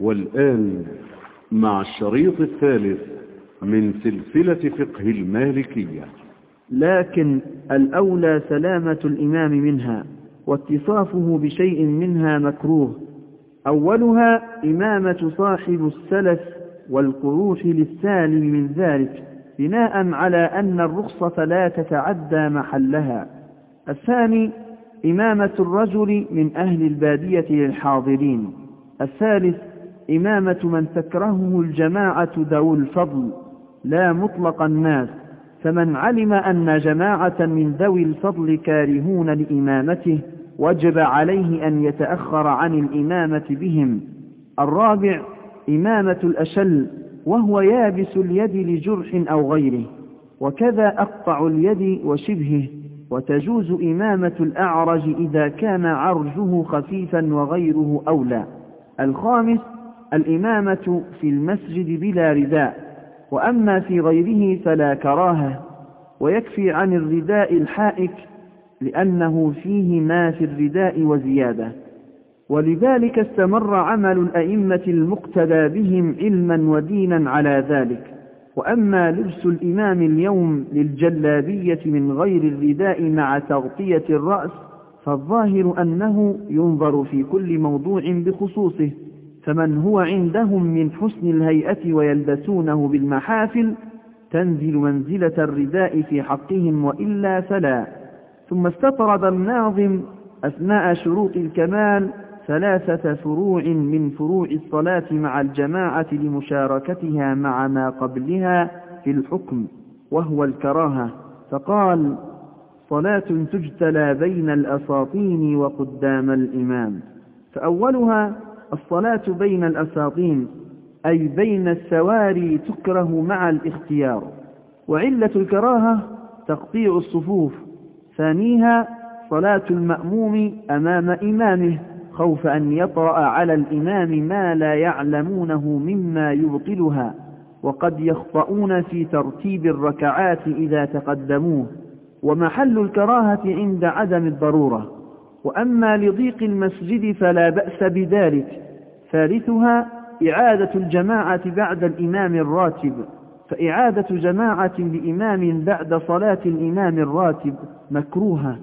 والآن مع الشريط الثالث من سلسلة فقه المالكية. لكن الأولى سلامة الإمام منها واتصافه بشيء منها مكروه. أولها إمامة صاحب السلف والقروح للسالم من ذلك بناء على أن الرخصة لا تتعدى محلها. الثاني إمامة الرجل من أهل البادية للحاضرين. الثالث إمامة من تكرهه الجماعة ذو الفضل لا مطلق الناس فمن علم أن جماعة من ذوي الفضل كارهون لإمامته وجب عليه أن يتأخر عن الإمامة بهم. الرابع إمامة الأشل وهو يابس اليد لجرح أو غيره وكذا أقطع اليد وشبهه وتجوز إمامة الأعرج إذا كان عرجه خفيفا وغيره أولى. الخامس الإمامة في المسجد بلا رداء وأما في غيره فلا كراهة ويكفي عن الرداء الحائك لأنه فيه ما في الرداء وزيادة. ولذلك استمر عمل الأئمة المقتدى بهم علما ودينا على ذلك. وأما لبس الإمام اليوم للجلابية من غير الرداء مع تغطية الرأس فالظاهر أنه ينظر في كل موضوع بخصوصه. فمن هو عندهم من حسن الهيئة ويلبسونه بالمحافل تنزل منزلة الرداء في حقهم وإلا فلا. ثم استطرد الناظم أثناء شروط الكمال ثلاثة فروع من فروع الصلاة مع الجماعة لمشاركتها مع ما قبلها في الحكم وهو الكراهة. فقال صلاة تجتلى بين الأساطين وقدام الإمام. فأولها الصلاة بين الأساطين أي بين السواري تكره مع الاختيار. وعلة الكراهة تقطيع الصفوف. ثانيها صلاة المأموم أمام إمامه خوف أن يطرأ على الإمام ما لا يعلمونه مما يبطلها. وقد يخطئون في ترتيب الركعات إذا تقدموه. ومحل الكراهة عند عدم الضرورة. وأما لضيق المسجد فلا بأس بذلك. ثالثها إعادة الجماعة بعد الإمام الراتب. فإعادة جماعة لإمام بعد صلاة الإمام الراتب مكروهة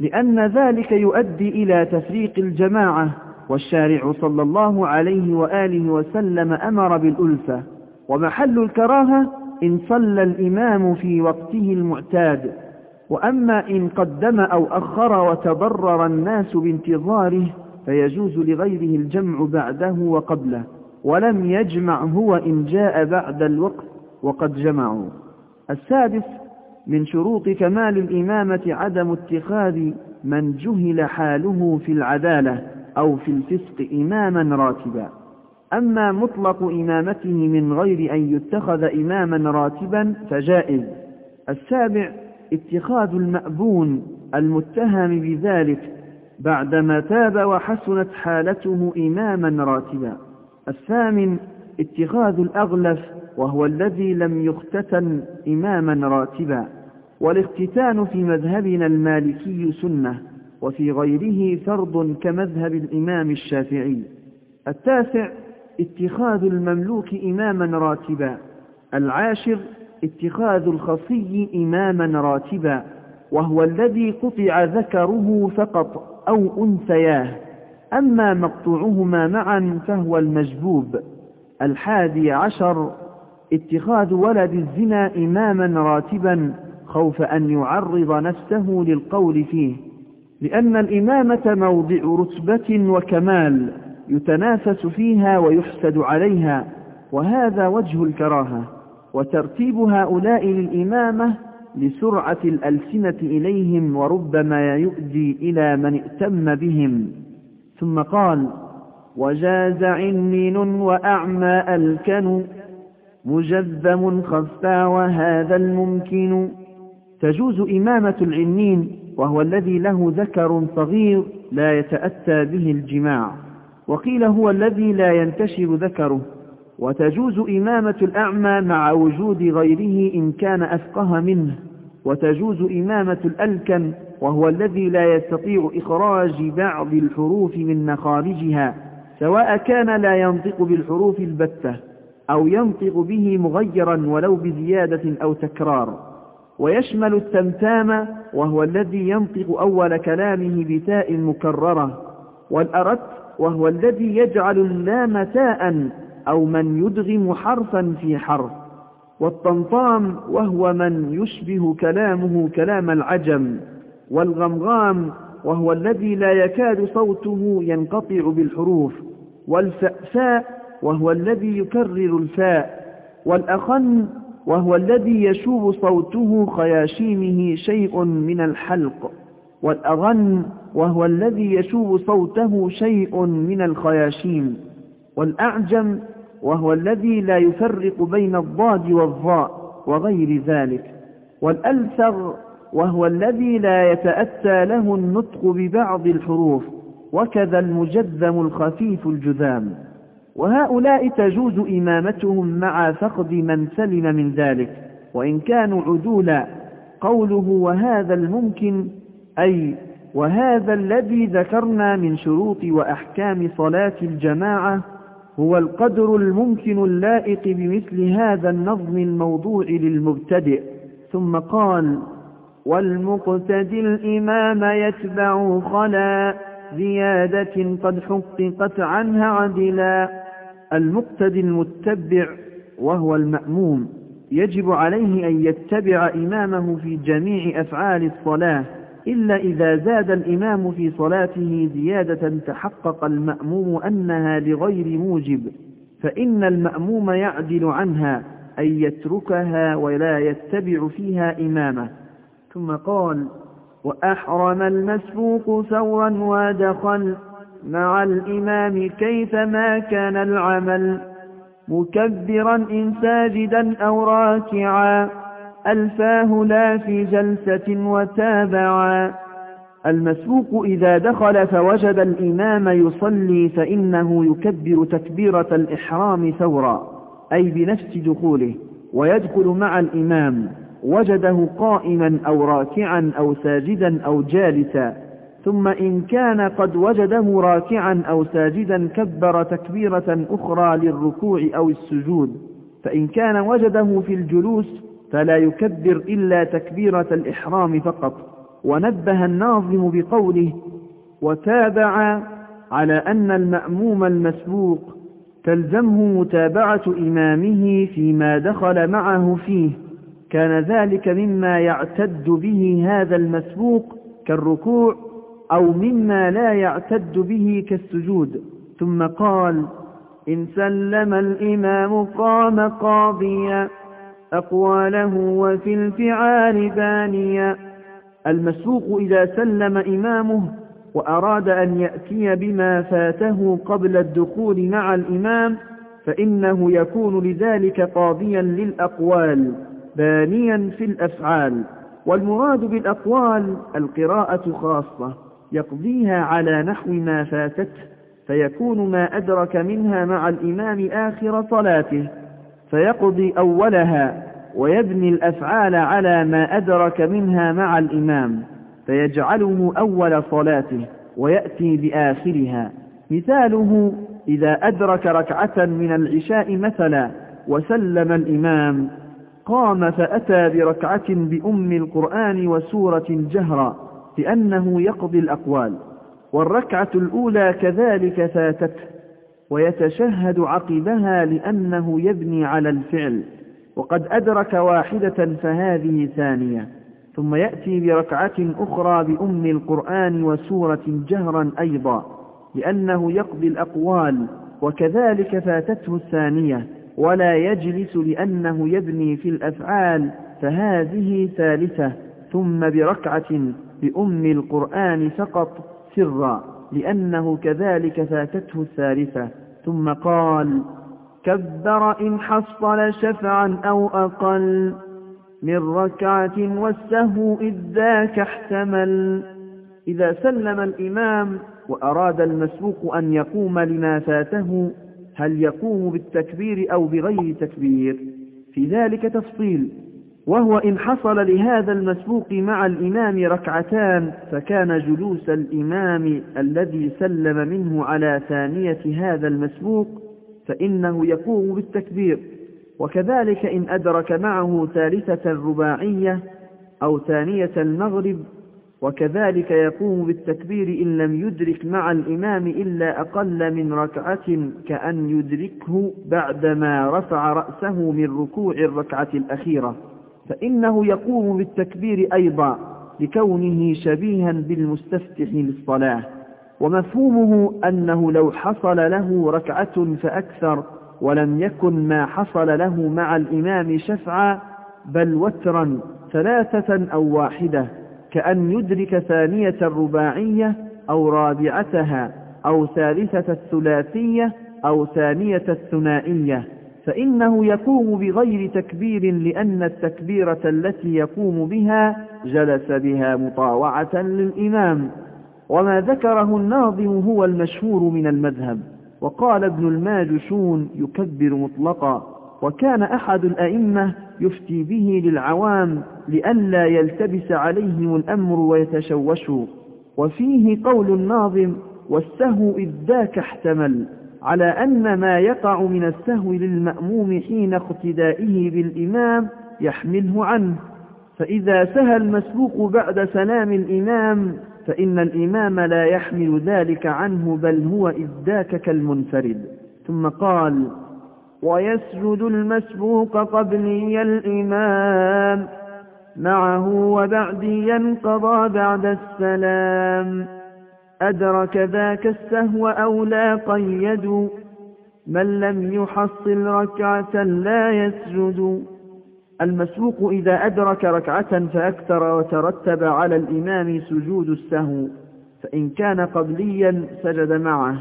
لأن ذلك يؤدي إلى تفريق الجماعة. والشارع صلى الله عليه وآله وسلم أمر بالألفة. ومحل الكراهة إن صلى الإمام في وقته المعتاد. وأما إن قدم أو أخر وتضرر الناس بانتظاره فيجوز لغيره الجمع بعده وقبله ولم يجمع هو إن جاء بعد الوقت وقد جمعوا. السادس من شروط كمال الإمامة عدم اتخاذ من جهل حاله في العدالة أو في الفسق إماما راتبا. أما مطلق إمامته من غير أن يتخذ إماما راتبا فجائز. السابع اتخاذ المأبون المتهم بذلك بعدما تاب وحسنت حالته إماما راتبا. الثامن اتخاذ الأغلف وهو الذي لم يختتن إماما راتبا. والاختتان في مذهبنا المالكي سنة وفي غيره فرض كمذهب الإمام الشافعي. التاسع اتخاذ المملوك إماما راتبا. العاشر اتخاذ الخصي إماما راتبا وهو الذي قطع ذكره فقط أو أنثياه. أما مقطوعهما معا فهو المجبوب. الحادي عشر اتخاذ ولد الزنا إماما راتبا خوف أن يعرض نفسه للقول فيه. لأن الإمامة موضع رتبة وكمال يتنافس فيها ويحسد عليها وهذا وجه الكراهة. وترتيب هؤلاء للإمامة لسرعة الألسنة إليهم وربما يؤدي إلى من ائتم بهم. ثم قال وجاز عنين وأعمى ألكن مجذم خفى وهذا الممكن. تجوز إمامة العنين وهو الذي له ذكر صغير لا يتأتى به الجماع. وقيل هو الذي لا ينتشر ذكره. وتجوز إمامة الأعمى مع وجود غيره إن كان أفقه منه. وتجوز إمامة الألكن وهو الذي لا يستطيع إخراج بعض الحروف من مخارجها سواء كان لا ينطق بالحروف البتة أو ينطق به مغيرا ولو بزيادة أو تكرار. ويشمل التمتام وهو الذي ينطق أول كلامه بتاء مكررة. والأرت وهو الذي يجعل اللام تاء أو من يدغم حرفا في حرف والطمطام وهو من يشبه كلامه كلام العجم والغمغام وهو الذي لا يكاد صوته ينقطع بالحروف والفأفاء وهو الذي يكرر الفاء والأخن وهو الذي يشوب صوته خياشيمه شيء من الحلق والأغن وهو الذي يشوب صوته شيء من الخياشيم. والأعجم وهو الذي لا يفرق بين الضاد والظاء وغير ذلك. والألثغ وهو الذي لا يتأتى له النطق ببعض الحروف وكذا المجذم الخفيف الجذام. وهؤلاء تجوز إمامتهم مع فقد من سلم من ذلك وإن كانوا عدولا. قوله وهذا الممكن أي وهذا الذي ذكرنا من شروط وأحكام صلاة الجماعة هو القدر الممكن اللائق بمثل هذا النظم الموضوع للمبتدئ. ثم قال والمقتدي الإمام يتبع خلا زيادة قد حققت عنها عدلا. المقتدي المتبع وهو المأموم. يجب عليه أن يتبع إمامه في جميع أفعال الصلاة. إلا إذا زاد الإمام في صلاته زيادة تحقق المأموم أنها لغير موجب فإن المأموم يعدل عنها أن يتركها ولا يتبع فيها إمامه. ثم قال وأحرم المسبوق ثورا ودخل مع الإمام كيفما كان العمل مكبرا إن ساجدا أو راكعا. ألفاه لا في جلسة وتابعا. المسبوق إذا دخل فوجد الإمام يصلي فإنه يكبر تكبيرة الإحرام ثورا أي بنفس دخوله ويدخل مع الإمام وجده قائما أو راكعا أو ساجدا أو جالسا. ثم إن كان قد وجده راكعا أو ساجدا كبر تكبيرة أخرى للركوع أو السجود. فإن كان وجده في الجلوس فلا يكبر إلا تكبيرة الإحرام فقط. ونبه الناظم بقوله وتابع على أن المأموم المسبوق تلزمه متابعة إمامه فيما دخل معه فيه. كان ذلك مما يعتد به هذا المسبوق كالركوع أو مما لا يعتد به كالسجود. ثم قال إن سلم الإمام قام قاضيا. أقواله وفي الفعال بانيا المسبوق إذا سلم إمامه وأراد أن يأتي بما فاته قبل الدخول مع الإمام فإنه يكون لذلك قاضيا للأقوال بانيا في الأفعال. والمراد بالأقوال القراءة خاصة يقضيها على نحو ما فاتته فيكون ما أدرك منها مع الإمام آخر صلاته فيقضي أولها. ويبني الأفعال على ما أدرك منها مع الإمام فيجعله أول صلاته ويأتي بآخرها. مثاله إذا أدرك ركعة من العشاء مثلا وسلم الإمام قام فأتى بركعة بأم القرآن وسورة جهرا لأنه يقضي الأقوال. والركعة الأولى كذلك فاتته ويتشهد عقبها لأنه يبني على الفعل. وقد أدرك واحدة فهذه ثانية ثم يأتي بركعة أخرى بأم القرآن وسورة جهرا أيضا لأنه يقضي الأقوال وكذلك فاتته الثانية ولا يجلس لأنه يبني في الأفعال فهذه ثالثة ثم بركعة بأم القرآن فقط سرا لأنه كذلك فاتته الثالثة ثم قال كبر إن حصل شفعا أو أقل من ركعة والسهو إذ ذاك احتمل. إذا سلم الإمام وأراد المسبوق أن يقوم لما فاته هل يقوم بالتكبير أو بغير تكبير؟ في ذلك تفصيل. وهو إن حصل لهذا المسبوق مع الإمام ركعتان فكان جلوس الإمام الذي سلم منه على ثانية هذا المسبوق فإنه يقوم بالتكبير. وكذلك إن أدرك معه ثالثة رباعية أو ثانية المغرب وكذلك يقوم بالتكبير إن لم يدرك مع الإمام إلا أقل من ركعة كأن يدركه بعدما رفع رأسه من ركوع الركعة الأخيرة. فإنه يقوم بالتكبير أيضا لكونه شبيها بالمستفتح للصلاة. ومفهومه أنه لو حصل له ركعة فأكثر ولم يكن ما حصل له مع الإمام شفعا بل وترا ثلاثة أو واحدة كأن يدرك ثانية الرباعية أو رابعتها أو ثالثة الثلاثية أو ثانية الثنائية فإنه يقوم بغير تكبير لأن التكبيرة التي يقوم بها جلس بها مطاوعة للإمام وما ذكره الناظم هو المشهور من المذهب. وقال ابن الماجشون يكبر مطلقا وكان أحد الأئمة يفتي به للعوام لئلا يلتبس عليهم الأمر ويتشوشوا. وفيه قول الناظم والسهو إذ ذاك احتمل على أن ما يقع من السهو للمأموم حين اقتدائه بالإمام يحمله عنه. فإذا سهى المسبوق بعد سلام الإمام فإن الإمام لا يحمل ذلك عنه بل هو إذ ذاك كالمنفرد. ثم قال ويسجد المسبوق قبلي الإمام معه وبعدي قضى بعد السلام. أدرك ذاك السهو أو لا قيد؟ من لم يحصل ركعة لا يسجد. المسبوق إذا أدرك ركعة فأكثر وترتب على الإمام سجود السهو فإن كان قبليا سجد معه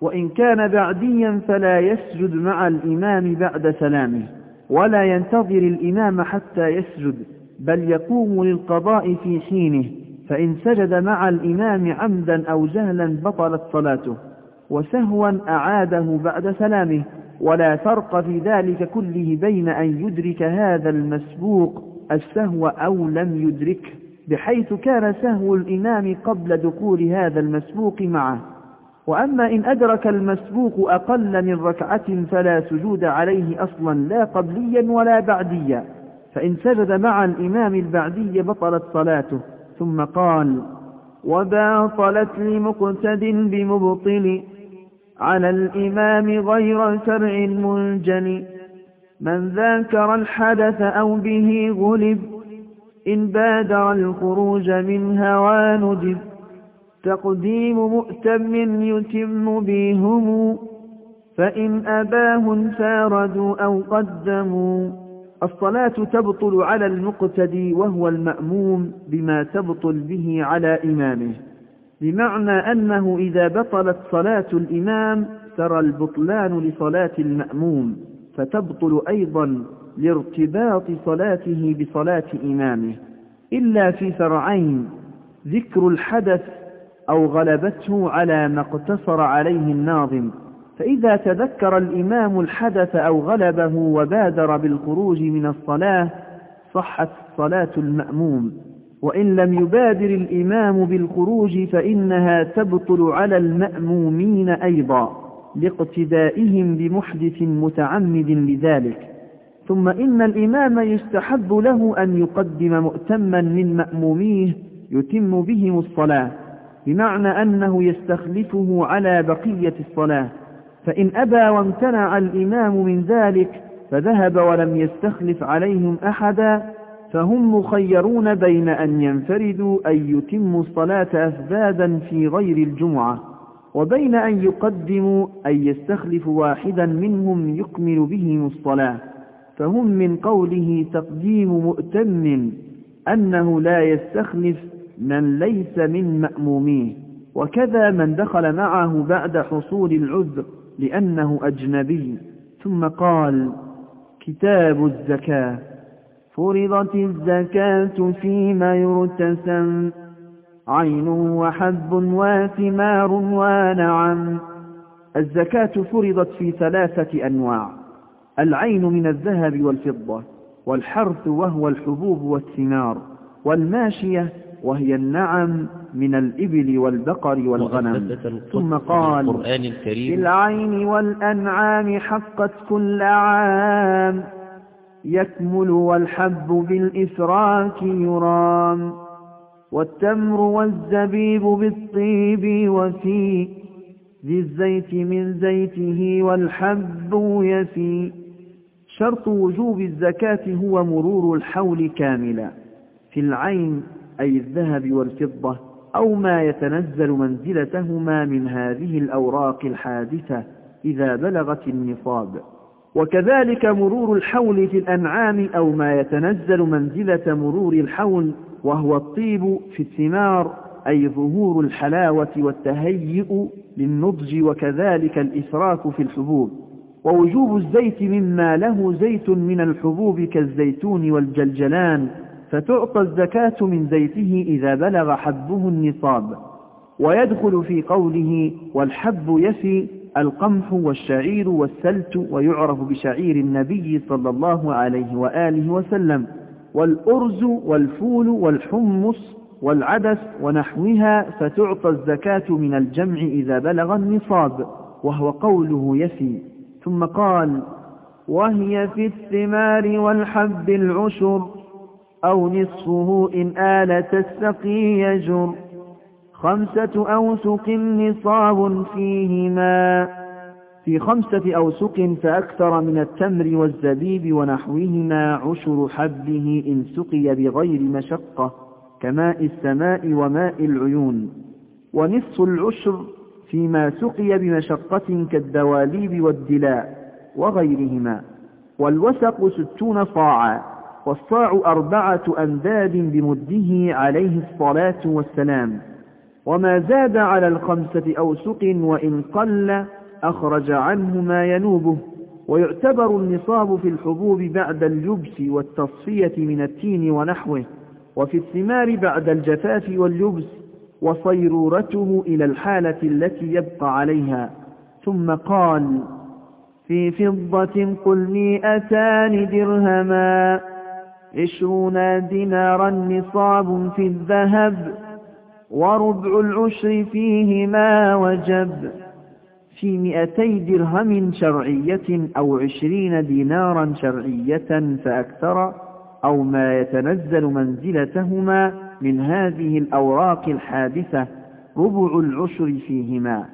وإن كان بعديا فلا يسجد مع الإمام بعد سلامه ولا ينتظر الإمام حتى يسجد بل يقوم للقضاء في حينه فإن سجد مع الإمام عمدا أو جهلا بطلت صلاته وسهوا أعاده بعد سلامه. ولا فرق في ذلك كله بين أن يدرك هذا المسبوق السهو أو لم يدركه بحيث كان سهو الإمام قبل دخول هذا المسبوق معه. وأما إن أدرك المسبوق أقل من ركعة فلا سجود عليه أصلا لا قبليا ولا بعديا. فإن سجد مع الإمام البعدي بطلت صلاته. ثم قال وباطلت لمقتد بمبطل على الإمام غير شرع منجن من ذاكر الحدث أو به غلب إن بادر الخروج من هوى ندب تقديم مؤتم يتم بهم فإن أباه فاردوا أو قدموا. الصلاة تبطل على المقتدي وهو المأموم بما تبطل به على إمامه. بمعنى أنه إذا بطلت صلاة الإمام ترى البطلان لصلاة المأموم فتبطل أيضا لارتباط صلاته بصلاة إمامه. إلا في فرعين ذكر الحدث أو غلبته على ما اقتصر عليه الناظم. فإذا تذكر الإمام الحدث أو غلبه وبادر بالخروج من الصلاة صحت صلاة المأموم. وإن لم يبادر الإمام بالخروج فإنها تبطل على المأمومين أيضا لاقتدائهم بمحدث متعمد لذلك. ثم إن الإمام يستحب له أن يقدم مؤتما من مأموميه يتم بهم الصلاة بمعنى أنه يستخلفه على بقية الصلاة. فإن أبى وامتنع الإمام من ذلك فذهب ولم يستخلف عليهم أحدا فهم مخيرون بين أن ينفردوا أن يتموا الصلاة أفذاذا في غير الجمعة وبين أن يقدموا أن يستخلف واحدا منهم يكمل بهم الصلاة. فهم من قوله تقديم مؤتم أنه لا يستخلف من ليس من مأموميه. وكذا من دخل معه بعد حصول العذر لأنه أجنبي. ثم قال كتاب الزكاة. فرضت الزكاة فيما يرتسم. عين وحب وثمار ونعم. الزكاة فرضت في ثلاثة أنواع. العين من الذهب والفضة والحرث وهو الحبوب والثمار والماشية وهي النعم من الإبل والبقر والغنم. ثم قال في الكريم. العين والأنعام حقت كل عام. يكمل والحب بالإسراك يرام والتمر والزبيب بالطيب وفي ذي الزيت من زيته والحب يفي. شرط وجوب الزكاة هو مرور الحول كاملا في العين أي الذهب والفضة أو ما يتنزل منزلتهما من هذه الأوراق الحادثة إذا بلغت النصاب. وكذلك مرور الحول في الأنعام أو ما يتنزل منزلة مرور الحول وهو الطيب في الثمار أي ظهور الحلاوة والتهيئ للنضج وكذلك الإسراك في الحبوب. ووجوب الزيت مما له زيت من الحبوب كالزيتون والجلجلان فتعطى الزكاة من زيته إذا بلغ حبه النصاب. ويدخل في قوله والحب يفي القمح والشعير والسلت ويعرف بشعير النبي صلى الله عليه وآله وسلم والأرز والفول والحمص والعدس ونحوها فتعطى الزكاة من الجمع إذا بلغ النصاب وهو قوله يفي. ثم قال وهي في الثمار والحب العشر أو نصفه إن آلت السقي يجر. خمسة أوسق نصاب فيهما. في خمسة أوسق فأكثر من التمر والزبيب ونحوهما عشر حبه إن سقي بغير مشقة كماء السماء وماء العيون. ونصف العشر فيما سقي بمشقة كالدواليب والدلاء وغيرهما. والوسق ستون صاعا. والصاع أربعة أمداد بمده عليه الصلاة والسلام. وما زاد على الخمسة أوسق وإن قل أخرج عنه ما ينوبه. ويعتبر النصاب في الحبوب بعد اليبس والتصفية من التين ونحوه وفي الثمار بعد الجفاف واليبس وصيرورته إلى الحالة التي يبقى عليها. ثم قال في فضة قل مئتان درهما عشرون دينارا نصاب في الذهب. وربع العشر فيهما وجب في مئتي درهم شرعية أو عشرين دينارا شرعية فأكثر أو ما يتنزل منزلتهما من هذه الأوراق الحادثة ربع العشر فيهما.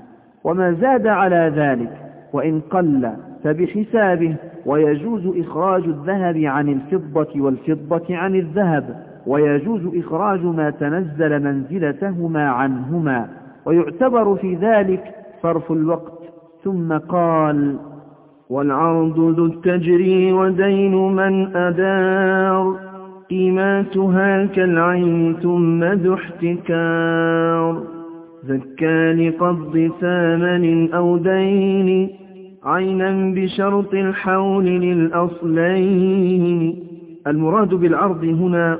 وما زاد على ذلك وإن قل فبحسابه ويجوز إخراج الذهب عن الفضة والفضة عن الذهب. ويجوز إخراج ما تنزل منزلتهما عنهما. ويعتبر في ذلك صرف الوقت. ثم قال والعرض ذو التجري ودين من أدار. قيماتها كالعين ثم ذو احتكار. زكى لقبض ثامن أو دين. عينا بشرط الحول للأصلين. المراد بالعرض هنا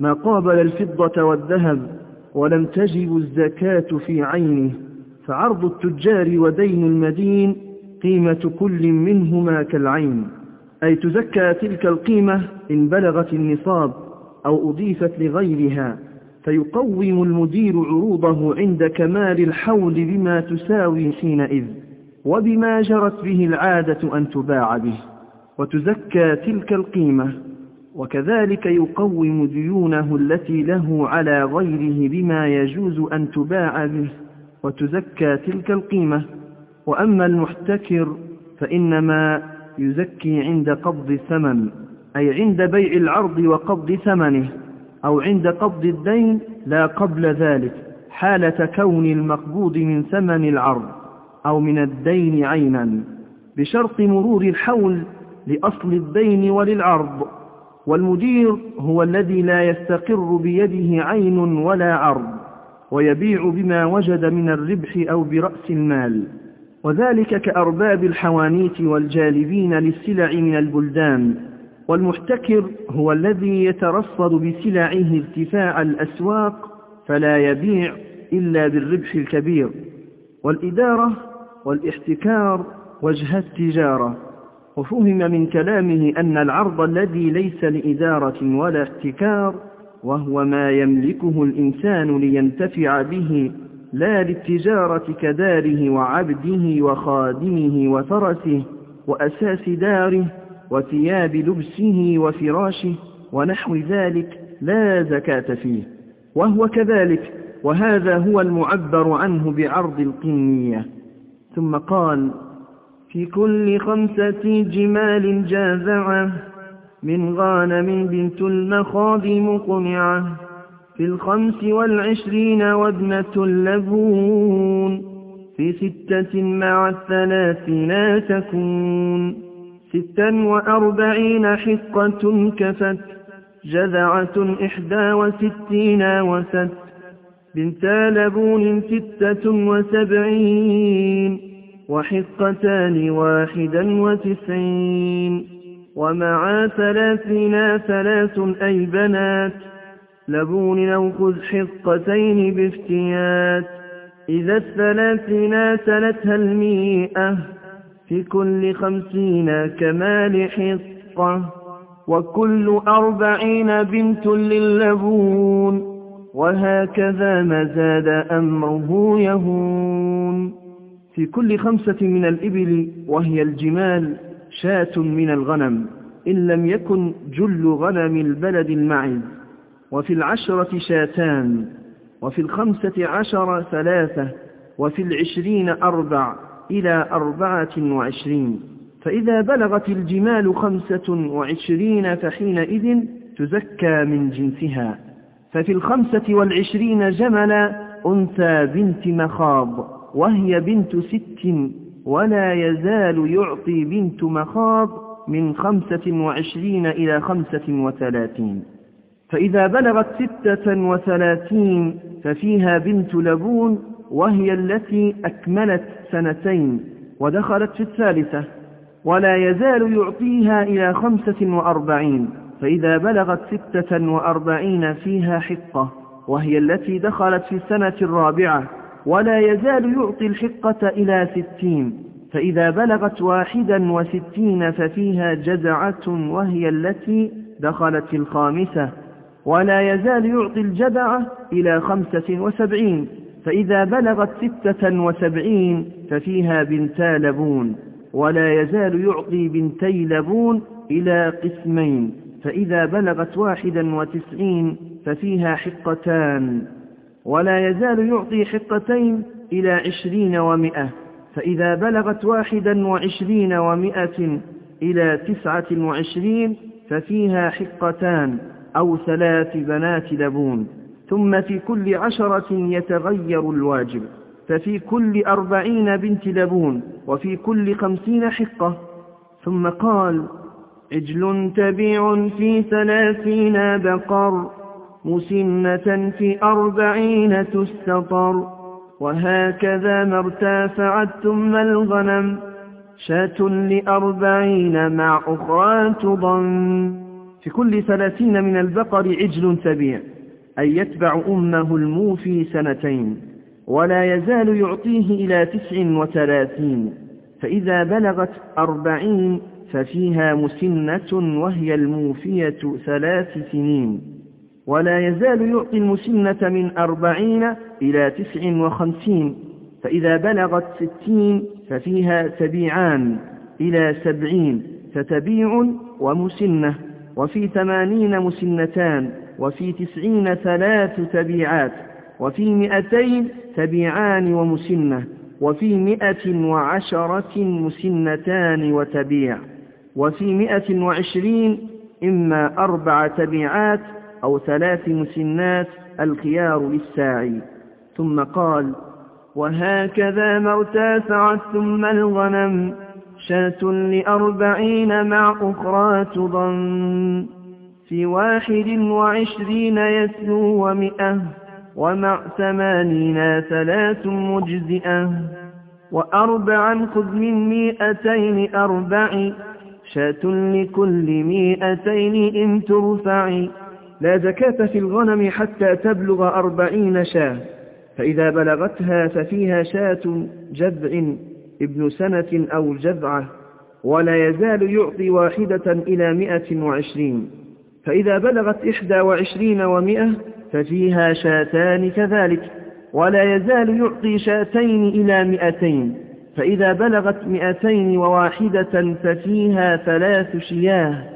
ما قابل الفضة والذهب ولم تجب الزكاة في عينه. فعرض التجار ودين المدين قيمة كل منهما كالعين. أي تزكى تلك القيمة إن بلغت النصاب أو أضيفت لغيرها. فيقوم المدير عروضه عند كمال الحول بما تساوي حينئذ. وبما جرت به العادة أن تباع به. وتزكى تلك القيمة. وكذلك يقوم ديونه التي له على غيره بما يجوز أن تباع به وتزكى تلك القيمة. وأما المحتكر فإنما يزكي عند قبض الثمن أي عند بيع العرض وقبض ثمنه أو عند قبض الدين لا قبل ذلك حالة كون المقبوض من ثمن العرض أو من الدين عينا بشرط مرور الحول لأصل الدين وللعرض. والمدير هو الذي لا يستقر بيده عين ولا عرض ويبيع بما وجد من الربح أو برأس المال وذلك كأرباب الحوانيت والجالبين للسلع من البلدان والمحتكر هو الذي يترصد بسلعه ارتفاع الأسواق فلا يبيع إلا بالربح الكبير والإدارة والإحتكار وجه التجارة. وفهم من كلامه أن العرض الذي ليس لإدارة ولا احتكار وهو ما يملكه الإنسان لينتفع به لا للتجارة كداره وعبده وخادمه وفرسه وأساس داره وثياب لبسه وفراشه ونحو ذلك لا زكاة فيه وهو كذلك وهذا هو المعبر عنه بعرض القنية ثم قال في كل خمسة جمال جازعة من غانم بنت المخاض مقنعة في الخمس والعشرين وابنة اللبون في ستة مع الثلاثين تكون. ستا وأربعين حقة كفت جذعة إحدى وستين وست بنتا لبون ستة وسبعين. وحقتان واحدا وتسعين ومع ثلاثين ثلاث أي بنات لبون أو خذ حقتين بافتيات إذا الثلاثين سلتها المئة في كل خمسين كمال حقة وكل أربعين بنت للبون وهكذا ما زاد أمره يهون في كل خمسة من الإبل وهي الجمال شاة من الغنم إن لم يكن جل غنم البلد المعز. وفي العشرة شاتان وفي الخمسة عشر ثلاثة وفي العشرين أربع إلى أربعة وعشرين. فإذا بلغت الجمال خمسة وعشرين فحينئذ تزكى من جنسها. ففي الخمسة والعشرين جملا أنثى بنت مخاض. وهي بنت ست ولا يزال يعطي بنت مخاض من خمسة وعشرين إلى خمسة وثلاثين. فإذا بلغت ستة وثلاثين ففيها بنت لبون وهي التي أكملت سنتين ودخلت في الثالثة ولا يزال يعطيها إلى خمسة وأربعين. فإذا بلغت ستة وأربعين فيها حقة وهي التي دخلت في السنة الرابعة. ولا يزال يعطي الحقة إلى ستين. فإذا بلغت واحدا وستين ففيها جزعة وهي التي دخلت الخامسة. ولا يزال يعطي الجدعة إلى خمسة وسبعين. فإذا بلغت ستة وسبعين ففيها بنتا لبون. ولا يزال يعطي بنتي لبون إلى قسمين. فإذا بلغت واحدا وتسعين ففيها حقتان. ولا يزال يعطي حقتين إلى عشرين ومئة فإذا بلغت واحدا وعشرين ومئة إلى تسعة وعشرين ففيها حقتان أو ثلاث بنات لبون ثم في كل عشرة يتغير الواجب ففي كل أربعين بنت لبون وفي كل خمسين حقة ثم قال عجل تبيع في ثلاثين بقر. مسنة في أربعين تستطر. وهكذا ما ارتفعت ثم الغنم شاة لأربعين مع أخرى تضم. في كل ثلاثين من البقر عجل تبيع أي يتبع أمه الموفي سنتين ولا يزال يعطيه إلى تسع وثلاثين. فإذا بلغت أربعين ففيها مسنة وهي الموفية ثلاث سنين. ولا يزال يعطي المسنة من أربعين إلى تسع وخمسين فإذا بلغت ستين ففيها تبيعان إلى سبعين فتبيع ومسنة وفي ثمانين مسنتان وفي تسعين ثلاث تبيعات وفي مئتين تبيعان ومسنة وفي مئة وعشرة مسنتان وتبيع وفي مئة وعشرين إما أربع تبيعات أو ثلاث مسنات الخيار للساعي. ثم قال وهكذا ما ارتفعت ثم الغنم شاة لأربعين مع أخرى تضم. في واحد وعشرين يسلو ومئة ومع ثمانين ثلاث مجزئة. وأربعا خذ من مئتين أربع شاة لكل مئتين إن ترفع. لا زكاة في الغنم حتى تبلغ أربعين شاة فإذا بلغتها ففيها شاة جذع ابن سنة أو جذعة ولا يزال يعطي واحدة إلى مئة وعشرين. فإذا بلغت إحدى وعشرين ومئة ففيها شاتان كذلك ولا يزال يعطي شاتين إلى مئتين. فإذا بلغت مئتين وواحدة ففيها ثلاث شياه.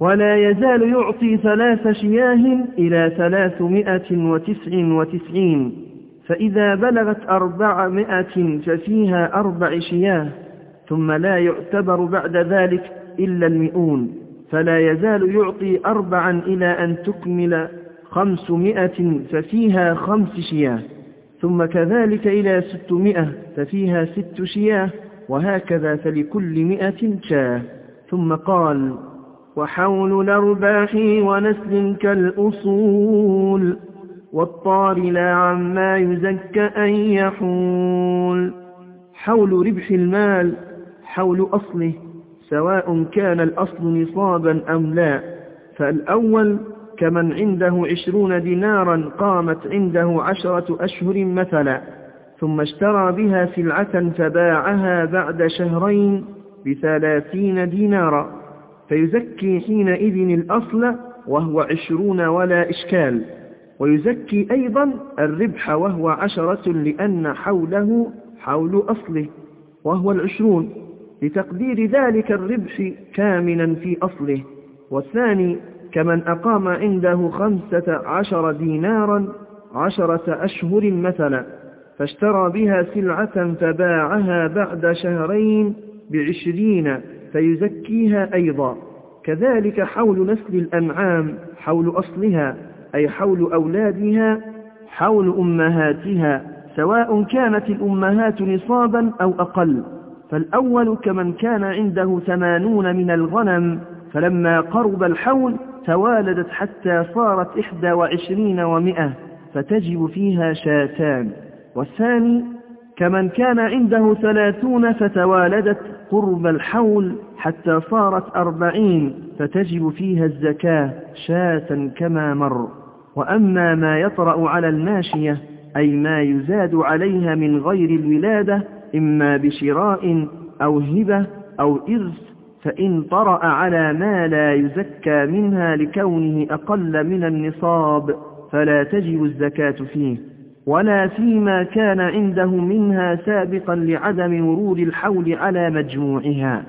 ولا يزال يعطي ثلاث شياه إلى ثلاثمائة وتسع وتسعين فإذا بلغت أربعمائة ففيها أربع شياه ثم لا يعتبر بعد ذلك إلا المئون فلا يزال يعطي أربعا إلى أن تكمل خمسمائة ففيها خمس شياه ثم كذلك إلى ستمائة ففيها ست شياه وهكذا فلكل مئة شاة ثم قال وحول الأرباح ونسل كالأصول والطار لا عما يزك أن يحول. حول ربح المال حول أصله سواء كان الأصل نصابا أم لا. فالأول كمن عنده عشرون دينارا قامت عنده عشرة أشهر مثلا ثم اشترى بها سلعة فباعها بعد شهرين بثلاثين دينارا. فيزكي حينئذ الأصل وهو عشرون ولا إشكال. ويزكي أيضا الربح وهو عشرة لأن حوله حول أصله وهو العشرون. لتقدير ذلك الربح كاملا في أصله. والثاني كمن أقام عنده خمسة عشر دينارا عشرة أشهر مثلا فاشترى بها سلعة فباعها بعد شهرين بعشرين. فيزكيها أيضا. كذلك حول نسل الأنعام حول أصلها أي حول أولادها حول أمهاتها سواء كانت الأمهات نصابا أو أقل. فالأول كمن كان عنده ثمانون من الغنم فلما قرب الحول توالدت حتى صارت إحدى وعشرين ومئة فتجب فيها شاتان. والثاني كمن كان عنده ثلاثون فتوالدت قرب الحول حتى صارت أربعين فتجب فيها الزكاة شاة كما مر. وأما ما يطرأ على الماشية أي ما يزاد عليها من غير الولادة إما بشراء أو هبة أو إرث فإن طرأ على ما لا يزكى منها لكونه أقل من النصاب فلا تجب الزكاة فيه. ولا فيما كان عنده منها سابقا لعدم ورود الحول على مجموعها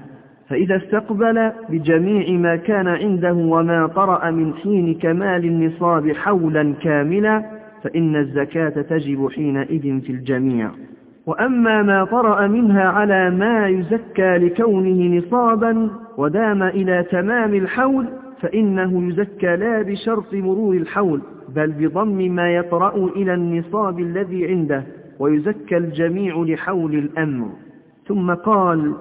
فإذا استقبل بجميع ما كان عنده وما طرأ من حين كمال النصاب حولا كاملا فإن الزكاة تجب حينئذ في الجميع وأما ما طرأ منها على ما يزكى لكونه نصابا ودام إلى تمام الحول فإنه يزكى لا بشرط مرور الحول بل بضم ما يطرأ إلى النصاب الذي عنده ويزكى الجميع لحول الأمر. ثم قال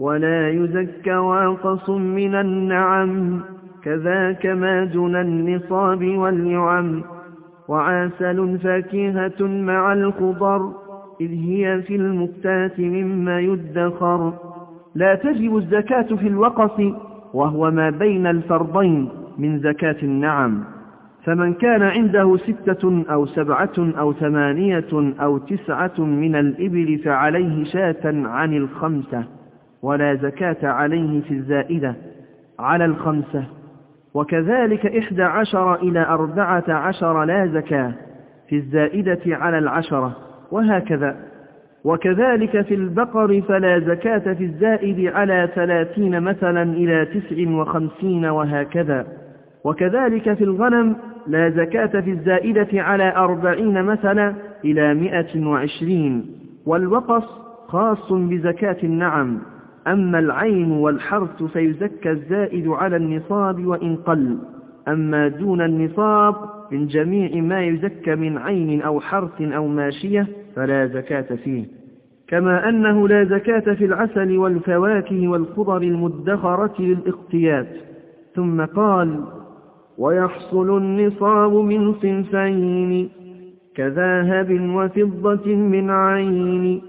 ولا يزكى واقص من النعم كذاك ما دون النصاب واليعم وعاسل فاكهة مع الخضر إذ هي في المكتات مما يدخر. لا تجب الزكاة في الوقص وهو ما بين الفرضين من زكاة النعم. فمن كان عنده ستة أو سبعة أو ثمانية أو تسعة من الإبل فعليه شاة عن الخمسة ولا زكاة عليه في الزائدة على الخمسة. وكذلك إحدى عشر إلى أربعة عشر لا زكاة في الزائدة على العشرة وهكذا. وكذلك في البقر فلا زكاة في الزائد على ثلاثين مثلا إلى تسع وخمسين وهكذا. وكذلك في الغنم لا زكاة في الزائدة على أربعين مثلا إلى مئة وعشرين. والوقص خاص بزكاة النعم. أما العين والحرث فيزكى الزائد على النصاب وإن قل. أما دون النصاب من جميع ما يزكى من عين أو حرث أو ماشية فلا زكاة فيه. كما أنه لا زكاة في العسل والفواكه والخضر المدخرة للاقتيات ثم قال ويحصل النصاب من صنفين كذاهب وفضة من عين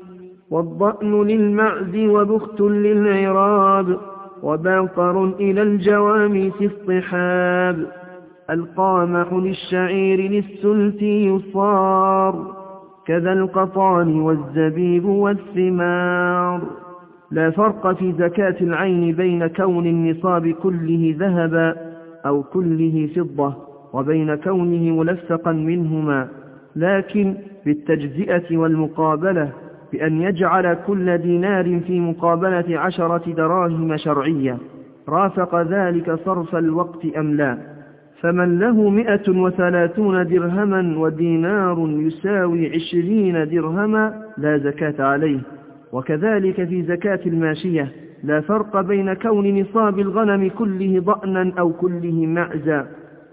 والضأن للمعز وبخت للعراب وباقر إلى الجواميس الصحاب القامح للشعير للسلت يصار كذا القطان والزبيب والثمار لا فرق في زكاة العين بين كون النصاب كله ذهبا أو كله فضة وبين كونه ملفقا منهما لكن بالتجزئة والمقابلة بأن يجعل كل دينار في مقابلة عشرة دراهم شرعية رافق ذلك صرف الوقت أم لا؟ فمن له مئة وثلاثون درهما ودينار يساوي عشرين درهما لا زكاة عليه وكذلك في زكاة الماشية. لا فرق بين كون نصاب الغنم كله ضأنا أو كله معزا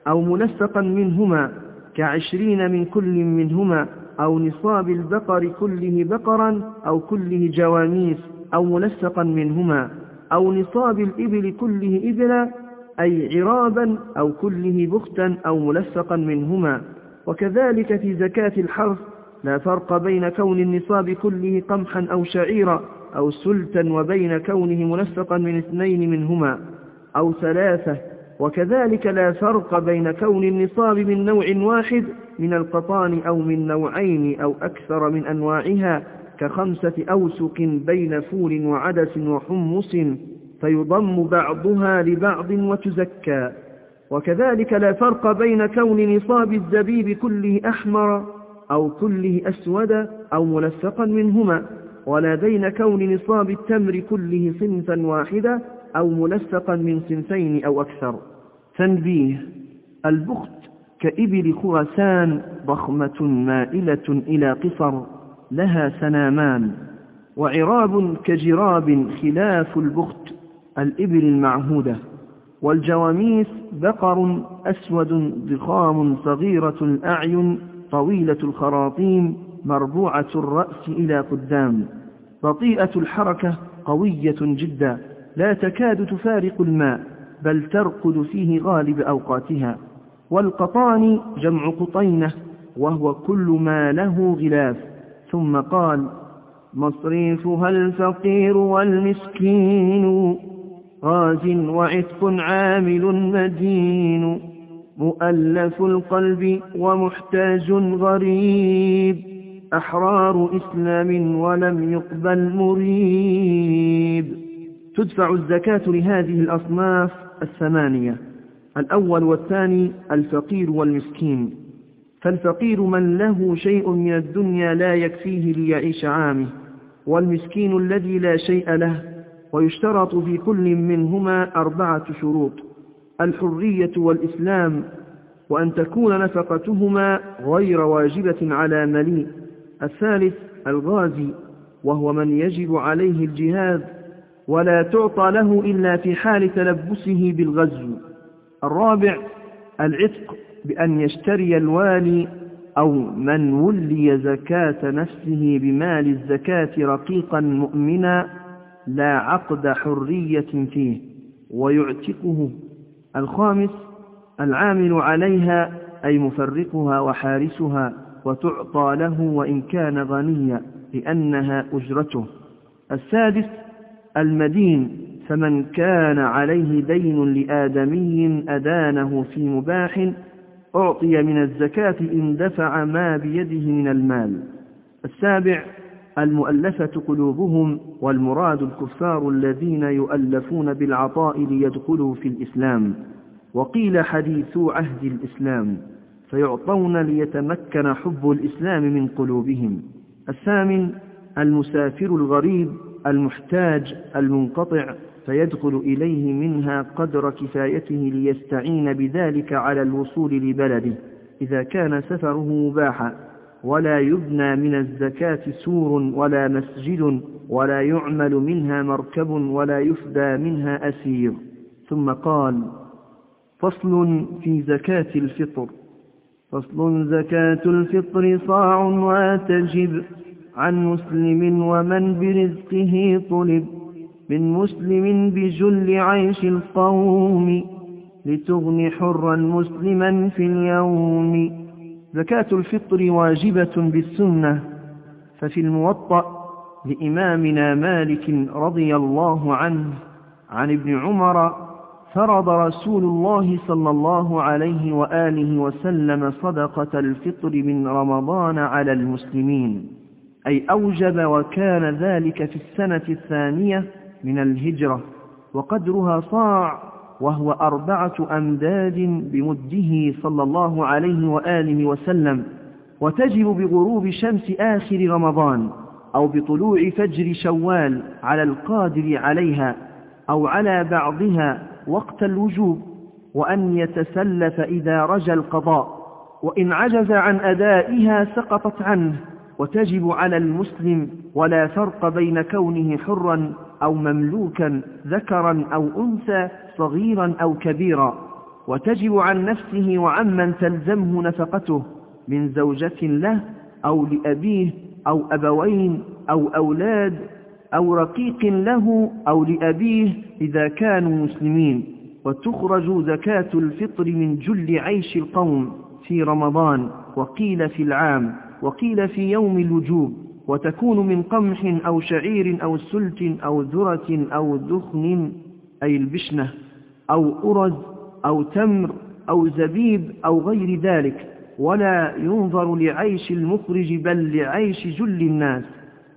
أو منسقا منهما كعشرين من كل منهما أو نصاب البقر كله بقرا أو كله جواميس أو منسقا منهما أو نصاب الإبل كله إبلا أي عرابا أو كله بختا أو ملسقا منهما وكذلك في زكاة الحرث لا فرق بين كون النصاب كله قمحا أو شعيرا أو سلتا وبين كونه منسقا من اثنين منهما أو ثلاثة وكذلك لا فرق بين كون النصاب من نوع واحد من القطان أو من نوعين أو أكثر من أنواعها كخمسة أوسق بين فول وعدس وحمص فيضم بعضها لبعض وتزكى. وكذلك لا فرق بين كون نصاب الزبيب كله أحمر أو كله أسود أو ملفقا منهما. ولا بين كون نصاب التمر كله صنفا واحدا أو ملفقا من صنفين أو أكثر. تنبيه البخت كإبل خرسان ضخمة مائلة إلى قصر لها سنامان. وعراب كجراب خلاف البخت الإبل المعهودة. والجواميس بقر أسود ضخام صغيرة الأعين طويلة الخراطيم مربوعة الرأس إلى قدام. بطيئة الحركة قوية جدا. لا تكاد تفارق الماء بل ترقد فيه غالب أوقاتها. والقطان جمع قطينة وهو كل ما له غلاف. ثم قال مصريفها الفقير والمسكين غاز وعتق عامل مدين. مؤلف القلب ومحتاج غريب. أحرار إسلام ولم يقبل مريب. تدفع الزكاة لهذه الأصناف الثمانية. الأول والثاني الفقير والمسكين. فالفقير من له شيء من الدنيا لا يكفيه ليعيش عامه والمسكين الذي لا شيء له ويشترط في كل منهما أربعة شروط الحرية والإسلام وأن تكون نفقتهما غير واجبة على مليء. الثالث الغازي وهو من يجب عليه الجهاد ولا تعطى له إلا في حال تلبسه بالغزو. الرابع العتق بأن يشتري الوالي أو من ولي زكاة نفسه بمال الزكاة رقيقا مؤمنا لا عقد حرية فيه ويعتقه. الخامس العامل عليها أي مفرقها وحارسها. وتعطى له وإن كان غنيا لأنها أجرته. السادس المدين فمن كان عليه دين لآدمي أدانه في مباح أعطي من الزكاة إن دفع ما بيده من المال. السابع المؤلفة قلوبهم والمراد الكفار الذين يؤلفون بالعطاء ليدخلوا في الإسلام. وقيل حديثو عهد الإسلام. فيعطون ليتمكن حب الإسلام من قلوبهم. الثامن المسافر الغريب المحتاج المنقطع فيدخل إليه منها قدر كفايته ليستعين بذلك على الوصول لبلده. إذا كان سفره مباحا ولا يبنى من الزكاة سور ولا مسجد ولا يعمل منها مركب ولا يفدى منها أسير. ثم قال فصل في زكاة الفطر. فصل زكاة الفطر صاع وتجب. عن مسلم ومن برزقه طلب. من مسلم بجل عيش القوم. لتغني حرا مسلما في اليوم. زكاة الفطر واجبة بالسنة. ففي الموطأ لإمامنا مالك رضي الله عنه. عن ابن عمر فرض رسول الله صلى الله عليه وآله وسلم صدقة الفطر من رمضان على المسلمين. أي أوجب وكان ذلك في السنة الثانية من الهجرة وقدرها صاع وهو أربعة أمداد بمده صلى الله عليه وآله وسلم وتجب بغروب شمس آخر رمضان أو بطلوع فجر شوال على القادر عليها أو على بعضها وقت الوجوب وأن يتسلف إذا رجى القضاء وإن عجز عن أدائها سقطت عنه وتجب على المسلم ولا فرق بين كونه حرا أو مملوكا ذكرا أو أنثى صغيرا أو كبيرا. وتجب عن نفسه وعمن تلزمه نفقته من زوجة له أو لأبيه أو أبوين أو أولاد أو رقيق له أو لأبيه إذا كانوا مسلمين وتخرج زكاة الفطر من جل عيش القوم في رمضان وقيل في العام وقيل في يوم الوجوب وتكون من قمح أو شعير أو سلت أو ذرة أو دخن أي البشنة أو أرز أو تمر أو زبيب أو غير ذلك ولا ينظر لعيش المخرج بل لعيش جل الناس.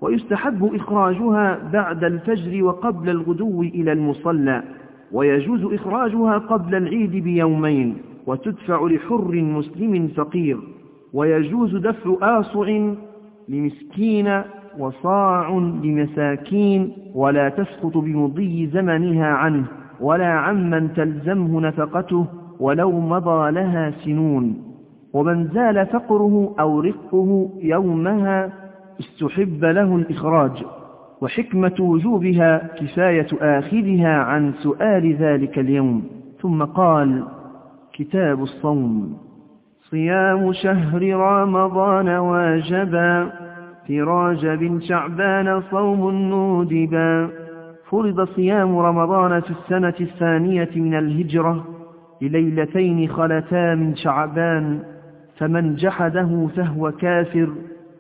ويستحب إخراجها بعد الفجر وقبل الغدو إلى المصلى ويجوز إخراجها قبل العيد بيومين وتدفع لحر مسلم فقير ويجوز دفع آصع لمسكين وصاع لمساكين ولا تسقط بمضي زمنها عنه ولا عمن تلزمه نفقته ولو مضى لها سنون. ومن زال فقره أو رقه يومها استحب له الإخراج وحكمة وجوبها كفاية آخذها عن سؤال ذلك اليوم. ثم قال كتاب الصوم. صيام شهر رمضان واجبا. في راجب شعبان صوم نودبا. فرض صيام رمضان في السنة الثانية من الهجرة لليلتين خلتا من شعبان فمن جحده فهو كافر.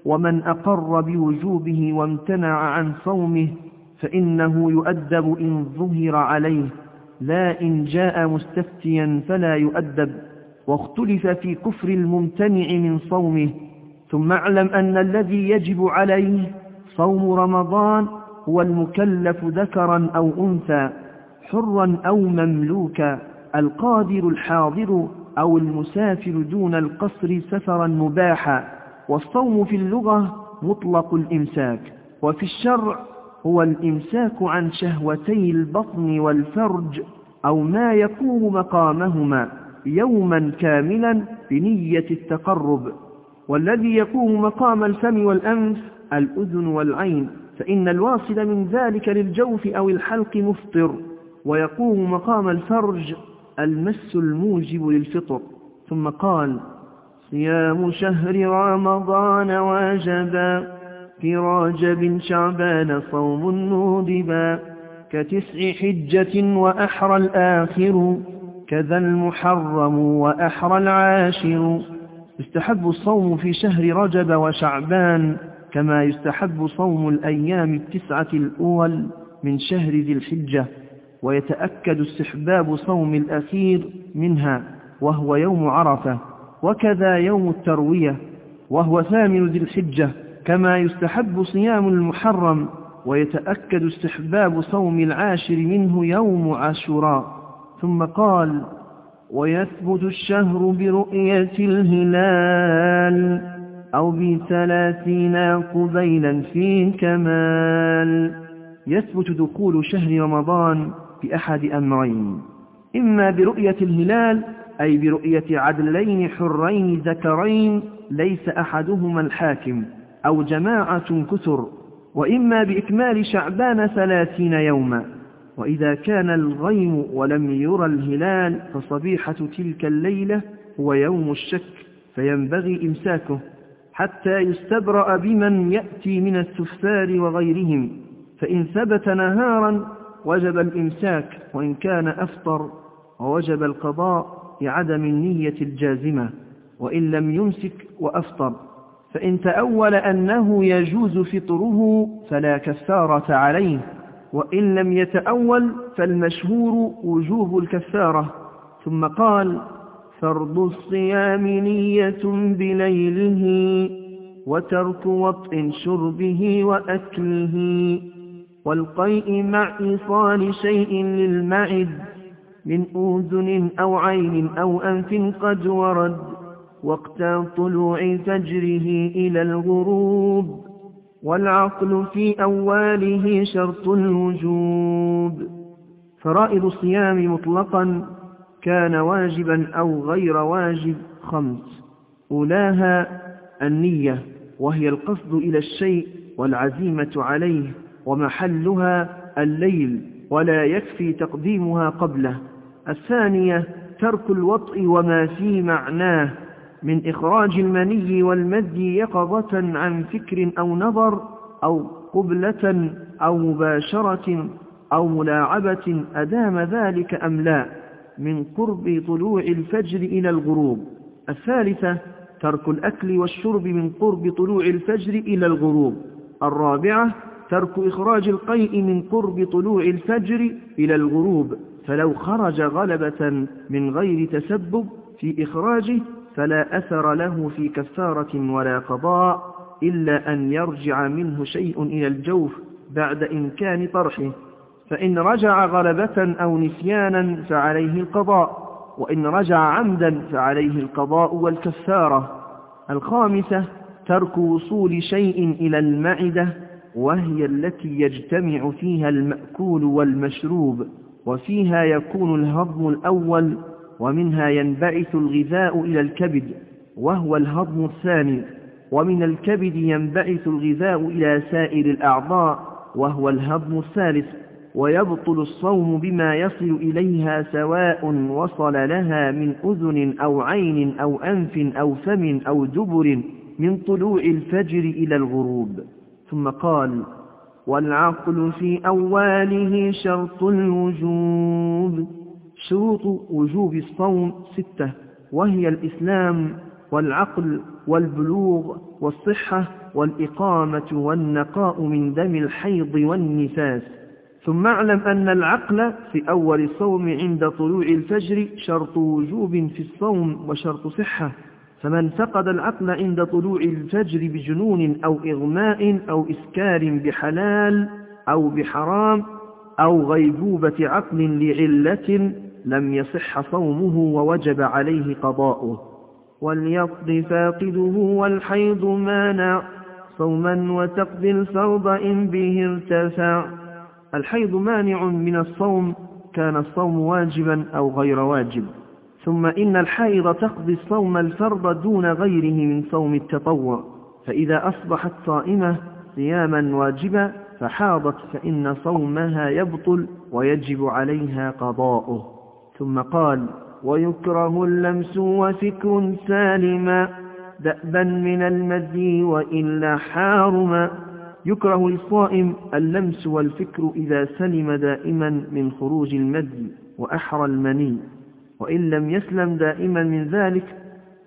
ومن أقر بوجوبه وامتنع عن صومه فإنه يؤدب إن ظهر عليه. لا إن جاء مستفتيا فلا يؤدب. واختلف في كفر الممتنع من صومه. ثم اعلم أن الذي يجب عليه صوم رمضان هو المكلف ذكرا أو أنثى حرا أو مملوكا القادر الحاضر أو المسافر دون القصر سفرا مباحا. والصوم في اللغة مطلق الإمساك وفي الشرع هو الإمساك عن شهوتي البطن والفرج أو ما يقوم مقامهما يوما كاملا بنية التقرب والذي يقوم مقام الفم والأنف الأذن والعين فإن الواصل من ذلك للجوف أو الحلق مفطر ويقوم مقام الفرج المس الموجب للفطر. ثم قال صيام شهر رمضان واجبا. في راجب شعبان صوم نودبا كتسع حجة وأحرى الآخر. كذا المحرم وأحرى العاشر. يستحب الصوم في شهر رجب وشعبان كما يستحب صوم الأيام التسعة الأول من شهر ذي الحجة. ويتأكد استحباب صوم الأخير منها وهو يوم عرفة. وكذا يوم التروية وهو ثامن ذي الحجة كما يستحب صيام المحرم ويتأكد استحباب صوم العاشر منه يوم عاشوراء. ثم قال ويثبت الشهر برؤية الهلال أو بثلاثين قبيلا في كمال. يثبت دخول شهر رمضان بأحد أمرين إما برؤية الهلال أي برؤية عدلين حرين ذكرين ليس أحدهما الحاكم أو جماعة كثر وإما بإكمال شعبان ثلاثين يوما. وإذا كان الغيم ولم يرى الهلال فصبيحة تلك الليلة هو يوم الشك فينبغي إمساكه حتى يستبرأ بمن يأتي من السفار وغيرهم. فإن ثبت نهارا وجب الإمساك وإن كان أفطر ووجب القضاء. لعدم النية الجازمة وإن لم يمسك وأفطر فإن تأول أنه يجوز فطره فلا كفارة عليه وإن لم يتأول فالمشهور وجوب الكفارة. ثم قال فرض الصيام نية بليله وترك وطء شربه وأكله والقيء مع إيصال شيء للمعد. من أذن أو عين أو أنف قد ورد وقت طلوع فجره إلى الغروب والعقل في أواله شرط الوجوب. فرائض الصيام مطلقا كان واجبا أو غير واجب. خمس أولاها النية وهي القصد إلى الشيء والعزيمة عليه ومحلها الليل ولا يكفي تقديمها قبله. الثانية ترك الوطء وما في معناه من إخراج المني والمدي يقظة عن فكر أو نظر أو قبلة أو مباشرة أو ملاعبة أدام ذلك أم لا؟ من قرب طلوع الفجر إلى الغروب. الثالثة ترك الأكل والشرب من قرب طلوع الفجر إلى الغروب. الرابعة ترك إخراج القيء من قرب طلوع الفجر إلى الغروب. فلو خرج غلبة من غير تسبب في إخراجه فلا أثر له في كفارة ولا قضاء إلا أن يرجع منه شيء إلى الجوف بعد إمكان طرحه. فإن رجع غلبة أو نسيانا فعليه القضاء وإن رجع عمدا فعليه القضاء والكفارة. الخامسة ترك وصول شيء إلى المعدة وهي التي يجتمع فيها المأكول والمشروب. وفيها يكون الهضم الأول ومنها ينبعث الغذاء إلى الكبد وهو الهضم الثاني ومن الكبد ينبعث الغذاء إلى سائر الأعضاء وهو الهضم الثالث ويبطل الصوم بما يصل إليها سواء وصل لها من أذن أو عين أو أنف أو فم أو دبر من طلوع الفجر إلى الغروب. ثم قال والعقل في أواله شرط الوجوب شروط وجوب الصوم ستة وهي الإسلام والعقل والبلوغ والصحة والإقامة والنقاء من دم الحيض والنفاس. ثم اعلم أن العقل في أول الصوم عند طلوع الفجر شرط وجوب في الصوم وشرط صحة. فمن فقد العقل عند طلوع الفجر بجنون أو إغماء أو إسكار بحلال أو بحرام أو غيبوبة عقل لعلة لم يصح صومه ووجب عليه قضاؤه. وليقض فاقده والحيض مانع. صوما وتقضي الفرض إن به ارتفع. الحيض مانع من الصوم. كان الصوم واجبا أو غير واجب. ثم إن الحائض تقضي الصوم الفرض دون غيره من صوم التطوع فإذا أصبحت صائمة صياما واجبا فحاضت فإن صومها يبطل ويجب عليها قضاؤه. ثم قال ويكره اللمس وفكر سالما دأبا من المدي وإلا حارما. يكره للصائم اللمس والفكر إذا سلم دائما من خروج المدي وأحرى المني. وإن لم يسلم دائما من ذلك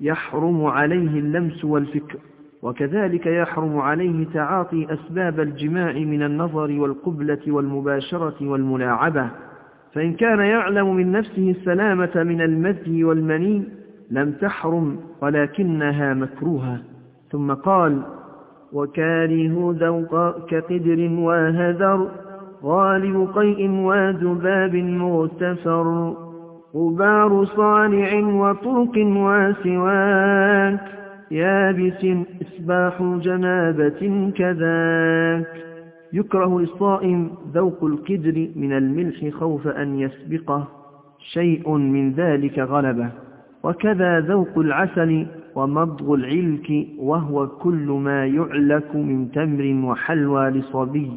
يحرم عليه اللمس والفكر وكذلك يحرم عليه تعاطي أسباب الجماع من النظر والقبلة والمباشرة والملاعبة. فإن كان يعلم من نفسه السلامة من المذي والمني لم تحرم ولكنها مكروهة. ثم قال وكاره ذوق كقدر وهذر غالب قيء وذباب مغتفر. غبار صانع وطرق وسواك يابس إسباح جنابة كذاك. يكره للصائم ذوق الكدر من الملح خوف أن يسبقه شيء من ذلك غلبه. وكذا ذوق العسل ومضغ العلك وهو كل ما يعلك من تمر وحلوى لصبي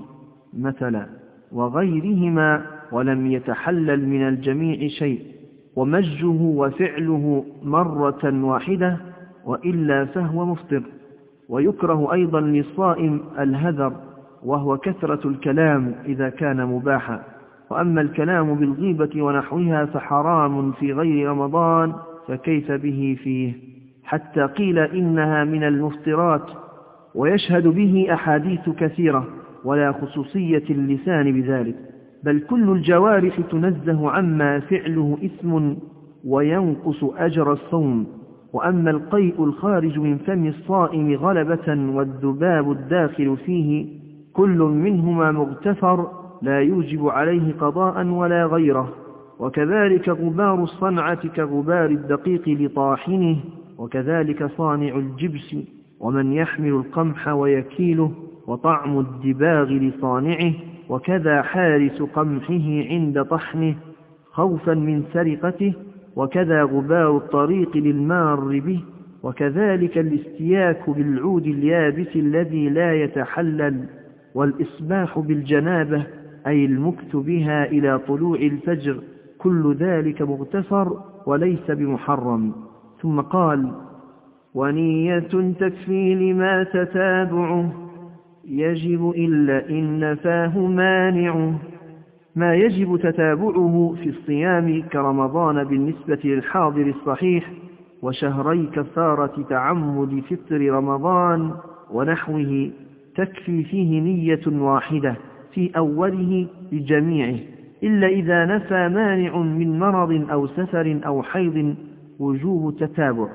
مثلا وغيرهما ولم يتحلل من الجميع شيء. ومجه وفعله مرة واحدة وإلا فهو مفطر. ويكره أيضا للصائم الهذر وهو كثرة الكلام إذا كان مباحا. وأما الكلام بالغيبة ونحوها فحرام في غير رمضان فكيف به فيه؟ حتى قيل إنها من المفترات ويشهد به أحاديث كثيرة ولا خصوصية اللسان بذلك. بل كل الجوارح تنزه عما فعله إثم وينقص أجر الصوم. وأما القيء الخارج من فم الصائم غلبة والذباب الداخل فيه كل منهما مغتفر لا يوجب عليه قضاء ولا غيره. وكذلك غبار الصنعة كغبار الدقيق لطاحنه وكذلك صانع الجبس ومن يحمل القمح ويكيله وطعم الدباغ لصانعه. وكذا حارس قمحه عند طحنه خوفا من سرقته وكذا غبار الطريق للمار به وكذلك الاستياك بالعود اليابس الذي لا يتحلل والإصباح بالجنابة أي المكت بها إلى طلوع الفجر كل ذلك مغتفر وليس بمحرم. ثم قال ونية تكفي لما تتابعه. يجب إلا إن نفاه مانعه. ما يجب تتابعه في الصيام كرمضان بالنسبة للحاضر الصحيح وشهري كفارة تعمد فطر رمضان ونحوه تكفي فيه نية واحدة في أوله لجميعه. إلا إذا نفى مانع من مرض أو سفر أو حيض وجوب تتابع.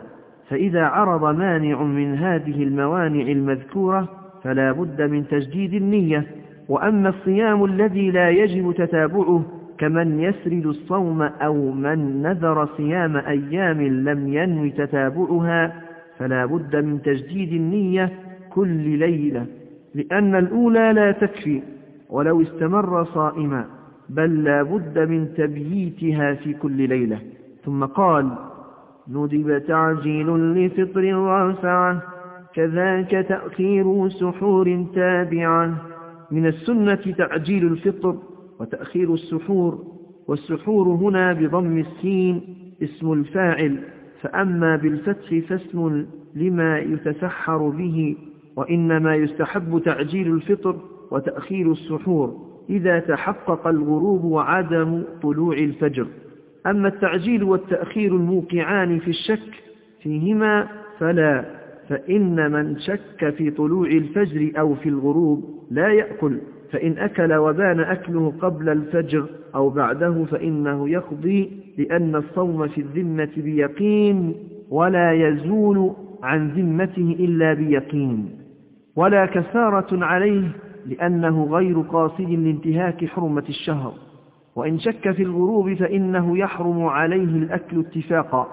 فإذا عرض مانع من هذه الموانع المذكورة فلا بد من تجديد النية. وأما الصيام الذي لا يجب تتابعه كمن يسرد الصوم أو من نذر صيام أيام لم ينو تتابعها فلا بد من تجديد النية كل ليلة لأن الأولى لا تكفي ولو استمر صائما بل لا بد من تبييتها في كل ليلة. ثم قال ندب تعجيل لفطر رافعة كذاك تأخير سحور تابعة. من السنة تعجيل الفطر وتأخير السحور والسحور هنا بضم السين اسم الفاعل. فأما بالفتح فاسم لما يتسحر به وإنما يستحب تعجيل الفطر وتأخير السحور. إذا تحقق الغروب وعدم طلوع الفجر. أما التعجيل والتأخير الموقعان في الشك فيهما فلا. فإن من شك في طلوع الفجر أو في الغروب لا يأكل فإن أكل وبان أكله قبل الفجر أو بعده فإنه يقضي لأن الصوم في الذمة بيقين ولا يزول عن ذمته إلا بيقين. ولا كفارة عليه لأنه غير قاصد لانتهاك حرمة الشهر. وإن شك في الغروب فإنه يحرم عليه الأكل اتفاقا.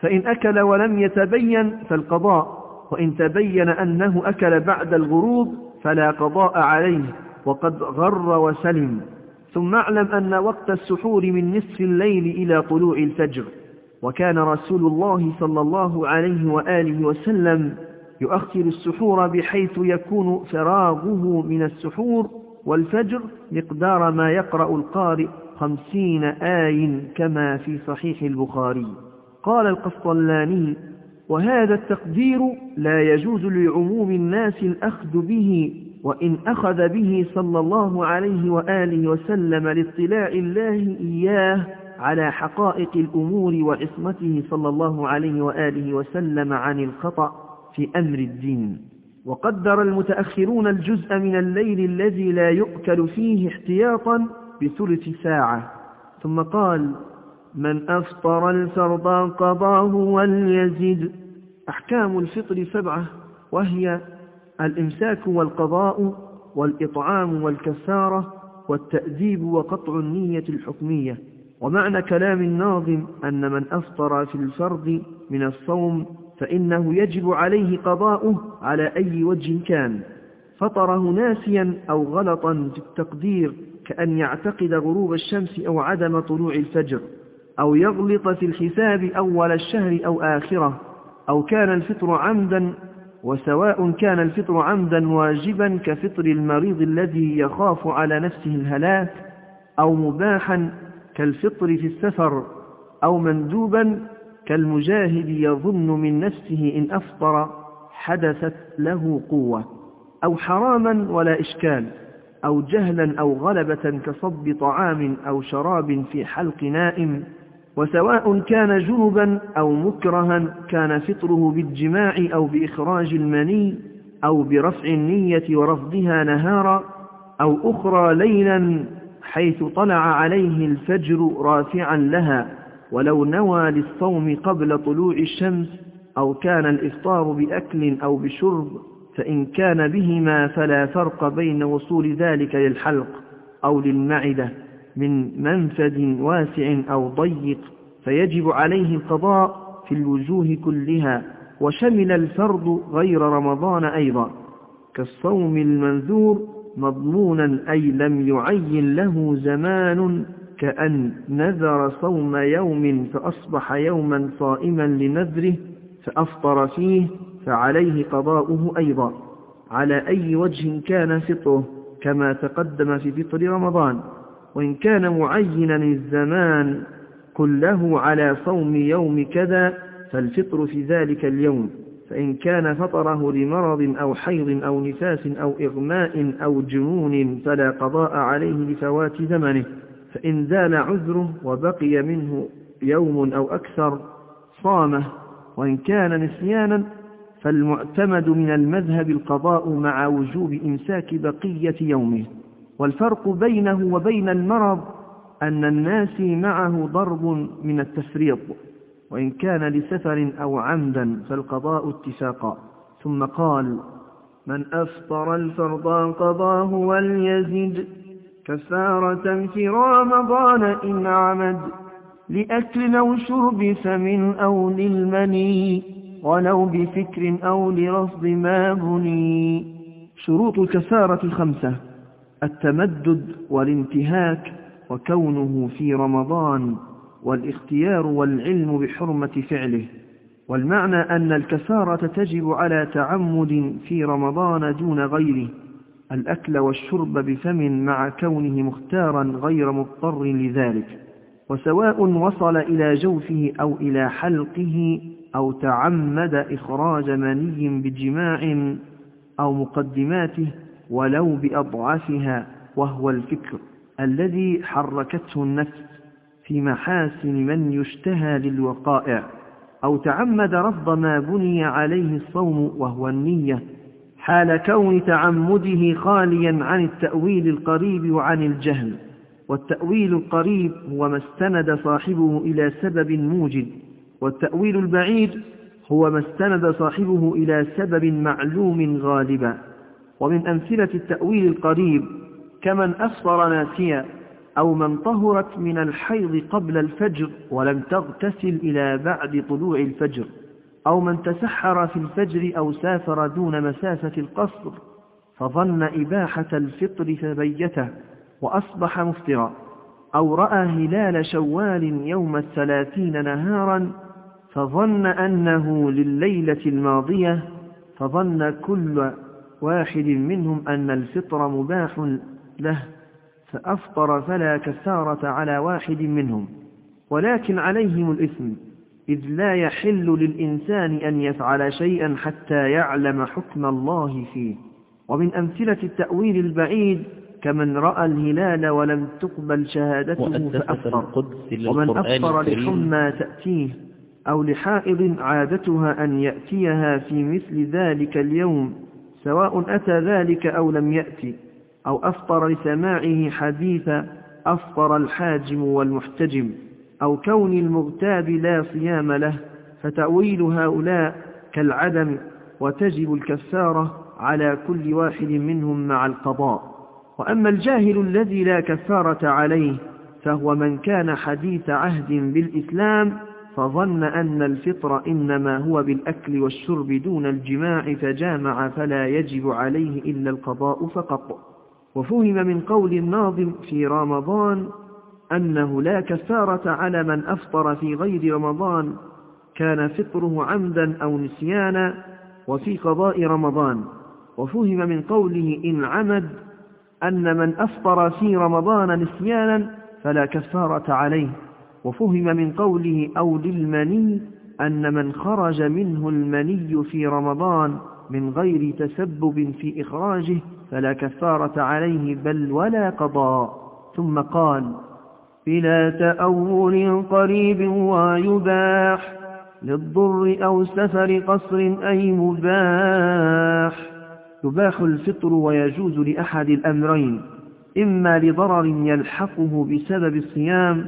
فإن أكل ولم يتبين فالقضاء. وإن تبين أنه أكل بعد الغروب فلا قضاء عليه وقد غر وسلم. ثم اعلم أن وقت السحور من نصف الليل إلى طلوع الفجر. وكان رسول الله صلى الله عليه وآله وسلم يؤخر السحور بحيث يكون فراغه من السحور والفجر مقدار ما يقرأ القارئ خمسين آي كما في صحيح البخاري. قال القسطلاني وهذا التقدير لا يجوز لعموم الناس الأخذ به وإن أخذ به صلى الله عليه وآله وسلم لاطلاع الله إياه على حقائق الأمور وعصمته صلى الله عليه وآله وسلم عن الخطأ في أمر الدين. وقدر المتأخرون الجزء من الليل الذي لا يؤكل فيه احتياطا بثلث ساعة. ثم قال من أفطر الفرض قضاه وليزد. أحكام الفطر سبعة وهي الإمساك والقضاء والإطعام والكسارة والتأديب وقطع النية الحكمية. ومعنى كلام الناظم أن من أفطر في الفرض من الصوم فإنه يجب عليه قضاؤه على أي وجه كان. فطره ناسيا أو غلطا في التقدير كأن يعتقد غروب الشمس أو عدم طلوع الفجر. أو يغلط في الحساب أول الشهر أو آخره أو كان الفطر عمدا وسواء كان الفطر عمدا واجبا كفطر المريض الذي يخاف على نفسه الهلاك أو مباحا كالفطر في السفر أو مندوبا كالمجاهد يظن من نفسه إن أفطر حدثت له قوة أو حراما ولا إشكال أو جهلا أو غلبة كصب طعام أو شراب في حلق نائم. وسواء كان جنبا أو مكرها كان فطره بالجماع أو بإخراج المني أو برفع النية ورفضها نهارا أو أخرى ليلا حيث طلع عليه الفجر رافعا لها ولو نوى للصوم قبل طلوع الشمس أو كان الإفطار بأكل أو بشرب فإن كان بهما فلا فرق بين وصول ذلك للحلق أو للمعدة. من منفذ واسع أو ضيق فيجب عليه القضاء في الوجوه كلها وشمل الفرض غير رمضان أيضا. كالصوم المنذور مضمونا أي لم يعين له زمان كأن نذر صوم يوم فأصبح يوما صائما لنذره فأفطر فيه فعليه قضاؤه أيضا. على أي وجه كان فطره كما تقدم في فطر رمضان. وإن كان معينا الزمان كله على صوم يوم كذا فالفطر في ذلك اليوم. فإن كان فطره لمرض أو حيض أو نفاس أو إغماء أو جنون فلا قضاء عليه لفوات زمنه. فإن زال عذره وبقي منه يوم أو أكثر صامه. وإن كان نسيانا فالمعتمد من المذهب القضاء مع وجوب إمساك بقية يومه. والفرق بينه وبين المرض أن الناس معه ضرب من التفريط وإن كان لسفر أو عمدا فالقضاء اتفاقا ثم قال من أفطر الفرض قضاه وليزد. كفارة في رمضان إن عمد. لأكل أو شرب فمن أو للمني ولو بفكر أو لرصد ما بني. شروط الكفارة الخمسة. التمدد والانتهاك وكونه في رمضان والاختيار والعلم بحرمة فعله. والمعنى أن الكفارة تجب على تعمد في رمضان دون غيره. الأكل والشرب بفم مع كونه مختارا غير مضطر لذلك. وسواء وصل إلى جوفه أو إلى حلقه أو تعمد إخراج مني بجماع أو مقدماته ولو بأضعفها وهو الفكر الذي حركته النفس في محاسن من يشتهى للوقائع أو تعمد رفض ما بني عليه الصوم وهو النية حال كون تعمده خاليا عن التأويل القريب وعن الجهل والتأويل القريب هو ما استند صاحبه إلى سبب موجد والتأويل البعيد هو ما استند صاحبه إلى سبب معلوم غالبا ومن أمثلة التأويل القريب كمن أفطر ناسيا أو من طهرت من الحيض قبل الفجر ولم تغتسل إلى بعد طلوع الفجر أو من تسحر في الفجر أو سافر دون مسافة القصر فظن إباحة الفطر فبيته وأصبح مفطرا أو رأى هلال شوال يوم الثلاثين نهارا فظن أنه لليلة الماضية فظن كل واحد منهم أن الفطر مباح له فأفطر فلا كفارة على واحد منهم ولكن عليهم الإثم إذ لا يحل للإنسان أن يفعل شيئا حتى يعلم حكم الله فيه. ومن أمثلة التأويل البعيد كمن رأى الهلال ولم تقبل شهادته فأفطر. ومن أفطر لحمى تأتيه أو لحائض عادتها أن يأتيها في مثل ذلك اليوم سواء أتى ذلك أو لم يأتي أو أفطر لسماعه حديث أفطر الحاجم والمحتجم أو كون المغتاب لا صيام له فتأويل هؤلاء كالعدم وتجب الكفارة على كل واحد منهم مع القضاء. وأما الجاهل الذي لا كفارة عليه فهو من كان حديث عهد بالإسلام فظن أن الفطر إنما هو بالأكل والشرب دون الجماع فجامع فلا يجب عليه إلا القضاء فقط. وفهم من قول الناظم في رمضان أنه لا كفارة على من أفطر في غير رمضان كان فطره عمدا أو نسيانا وفي قضاء رمضان. وفهم من قوله إن عمد أن من أفطر في رمضان نسيانا فلا كفارة عليه. وفهم من قوله أو للمني أن من خرج منه المني في رمضان من غير تسبب في إخراجه فلا كفارة عليه بل ولا قضاء. ثم قال بلا تأول قريب ويباح للضر أو سفر قصر أي مباح. يباح الفطر ويجوز لأحد الأمرين إما لضرر يلحقه بسبب الصيام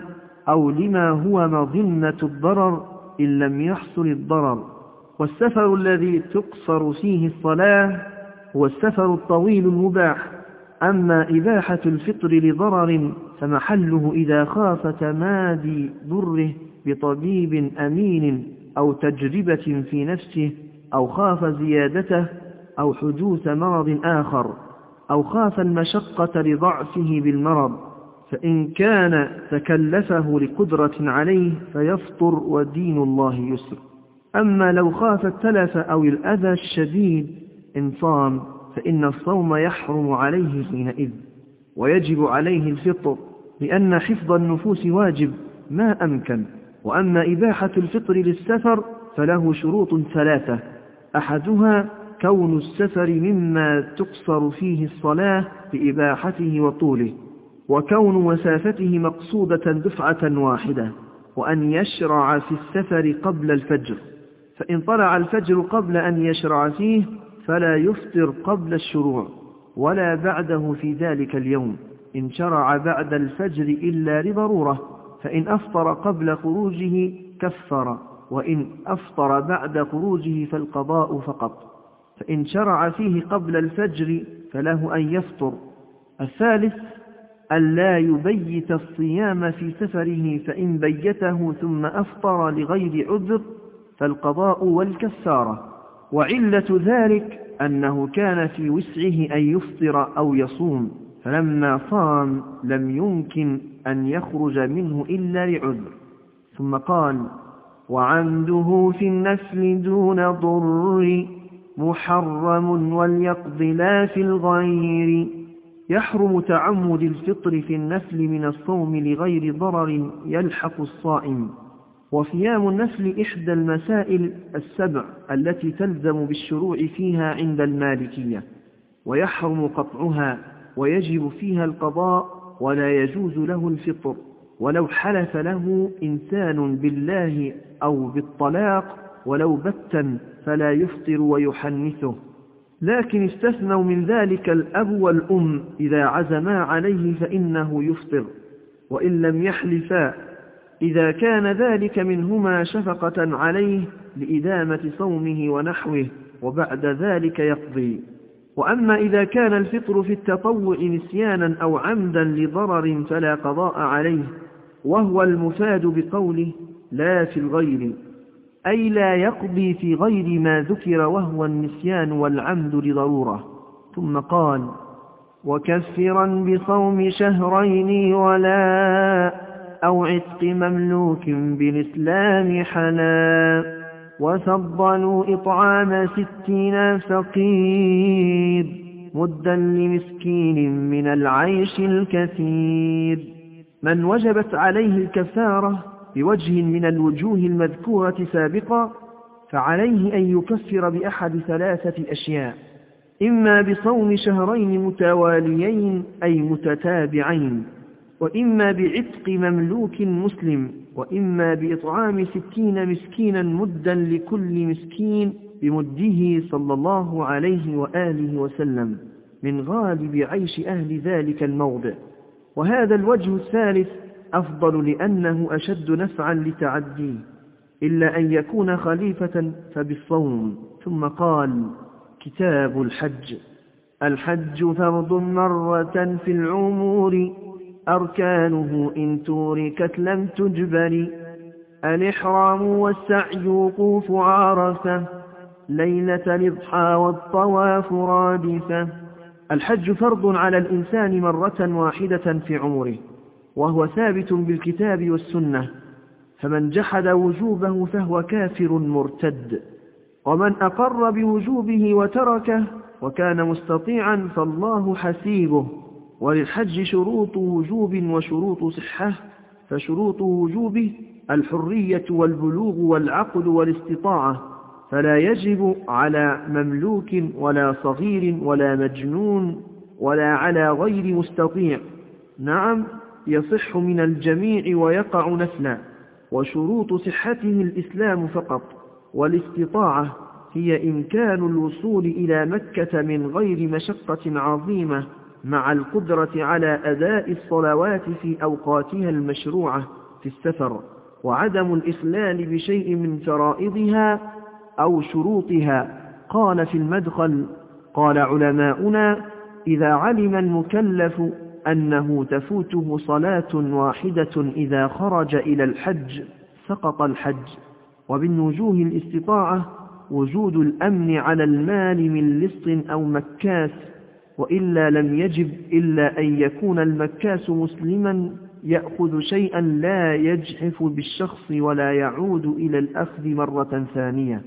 أو لما هو مظنة الضرر إن لم يحصل الضرر. والسفر الذي تقصر فيه الصلاة هو السفر الطويل المباح. أما إباحة الفطر لضرر فمحله إذا خاف تمادي ضره بطبيب أمين أو تجربة في نفسه أو خاف زيادته أو حدوث مرض آخر أو خاف المشقة لضعفه بالمرض. فإن كان تكلفه لقدرة عليه فيفطر ودين الله يسر. أما لو خاف التلف أو الأذى الشديد إن صام فإن الصوم يحرم عليه حينئذ ويجب عليه الفطر لأن حفظ النفوس واجب ما أمكن. وأما إباحة الفطر للسفر فله شروط ثلاثة. أحدها كون السفر مما تقصر فيه الصلاة بإباحته وطوله. وكون مسافته مقصودة دفعة واحدة وأن يشرع في السفر قبل الفجر. فإن طلع الفجر قبل أن يشرع فيه فلا يفطر قبل الشروع ولا بعده في ذلك اليوم. إن شرع بعد الفجر إلا لضرورة فإن أفطر قبل خروجه كفر وإن أفطر بعد خروجه فالقضاء فقط. فإن شرع فيه قبل الفجر فله أن يفطر. الثالث أن لا يبيت الصيام في سفره فإن بيته ثم أفطر لغير عذر فالقضاء والكفارة. وعلة ذلك أنه كان في وسعه أن يفطر أو يصوم فلما صام لم يمكن أن يخرج منه إلا لعذر. ثم قال وعمده في النسل دون ضر محرم وليقض لا في الغير. يحرم تعمد الفطر في النسل من الصوم لغير ضرر يلحق الصائم. وصيام النسل إحدى المسائل السبع التي تلزم بالشروع فيها عند المالكية. ويحرم قطعها ويجب فيها القضاء ولا يجوز له الفطر. ولو حلف له إنسان بالله أو بالطلاق ولو بتا فلا يفطر ويحنثه. لكن استثنوا من ذلك الأب والأم إذا عزما عليه فإنه يفطر وإن لم يحلفا إذا كان ذلك منهما شفقة عليه لإدامة صومه ونحوه وبعد ذلك يقضي. وأما إذا كان الفطر في التطوع نسيانا أو عمدا لضرر فلا قضاء عليه وهو المفاد بقوله لا في الغير. أي لا يقضي في غير ما ذكر وهو النسيان والعمد لضرورة. ثم قال وكفرا بصوم شهرين ولا أو عتق مملوك بالإسلام حلا وفضلوا إطعام ستين فقير مدا لمسكين من العيش الكثير. من وجبت عليه الكفارة بوجه من الوجوه المذكورة سابقا فعليه أن يكفر بأحد ثلاثة أشياء إما بصوم شهرين متواليين أي متتابعين وإما بعتق مملوك مسلم وإما بإطعام ستين مسكينا مدا لكل مسكين بمده صلى الله عليه وآله وسلم من غالب عيش أهل ذلك الموضع. وهذا الوجه الثالث أفضل لأنه أشد نفعا لتعديه إلا أن يكون خليفة فبالصوم. ثم قال كتاب الحج. الحج فرض مرة في العمور أركانه إن توركت لم تجبر. الإحرام والسعي وقوف عرفة. ليلة الإضحى والطواف رادفة. الحج فرض على الإنسان مرة واحدة في عمره. وهو ثابت بالكتاب والسنة. فمن جحد وجوبه فهو كافر مرتد. ومن أقر بوجوبه وتركه وكان مستطيعا فالله حسيبه. وللحج شروط وجوب وشروط صحة. فشروط وجوبه الحرية والبلوغ والعقل والاستطاعة. فلا يجب على مملوك ولا صغير ولا مجنون ولا على غير مستطيع. نعم يصح من الجميع ويقع نفلا وشروط صحته الإسلام فقط والاستطاعة هي إمكان الوصول إلى مكة من غير مشقة عظيمة مع القدرة على أداء الصلوات في أوقاتها المشروعة في السفر وعدم الإخلال بشيء من فرائضها أو شروطها. قال في المدخل قال علماؤنا إذا علم المكلف أنه تفوته صلاة واحدة إذا خرج إلى الحج سقط الحج. ومن وجوه الاستطاعة وجود الأمن على المال من لص أو مكاس وإلا لم يجب إلا أن يكون المكاس مسلما يأخذ شيئا لا يجحف بالشخص ولا يعود إلى الأخذ مرة ثانية.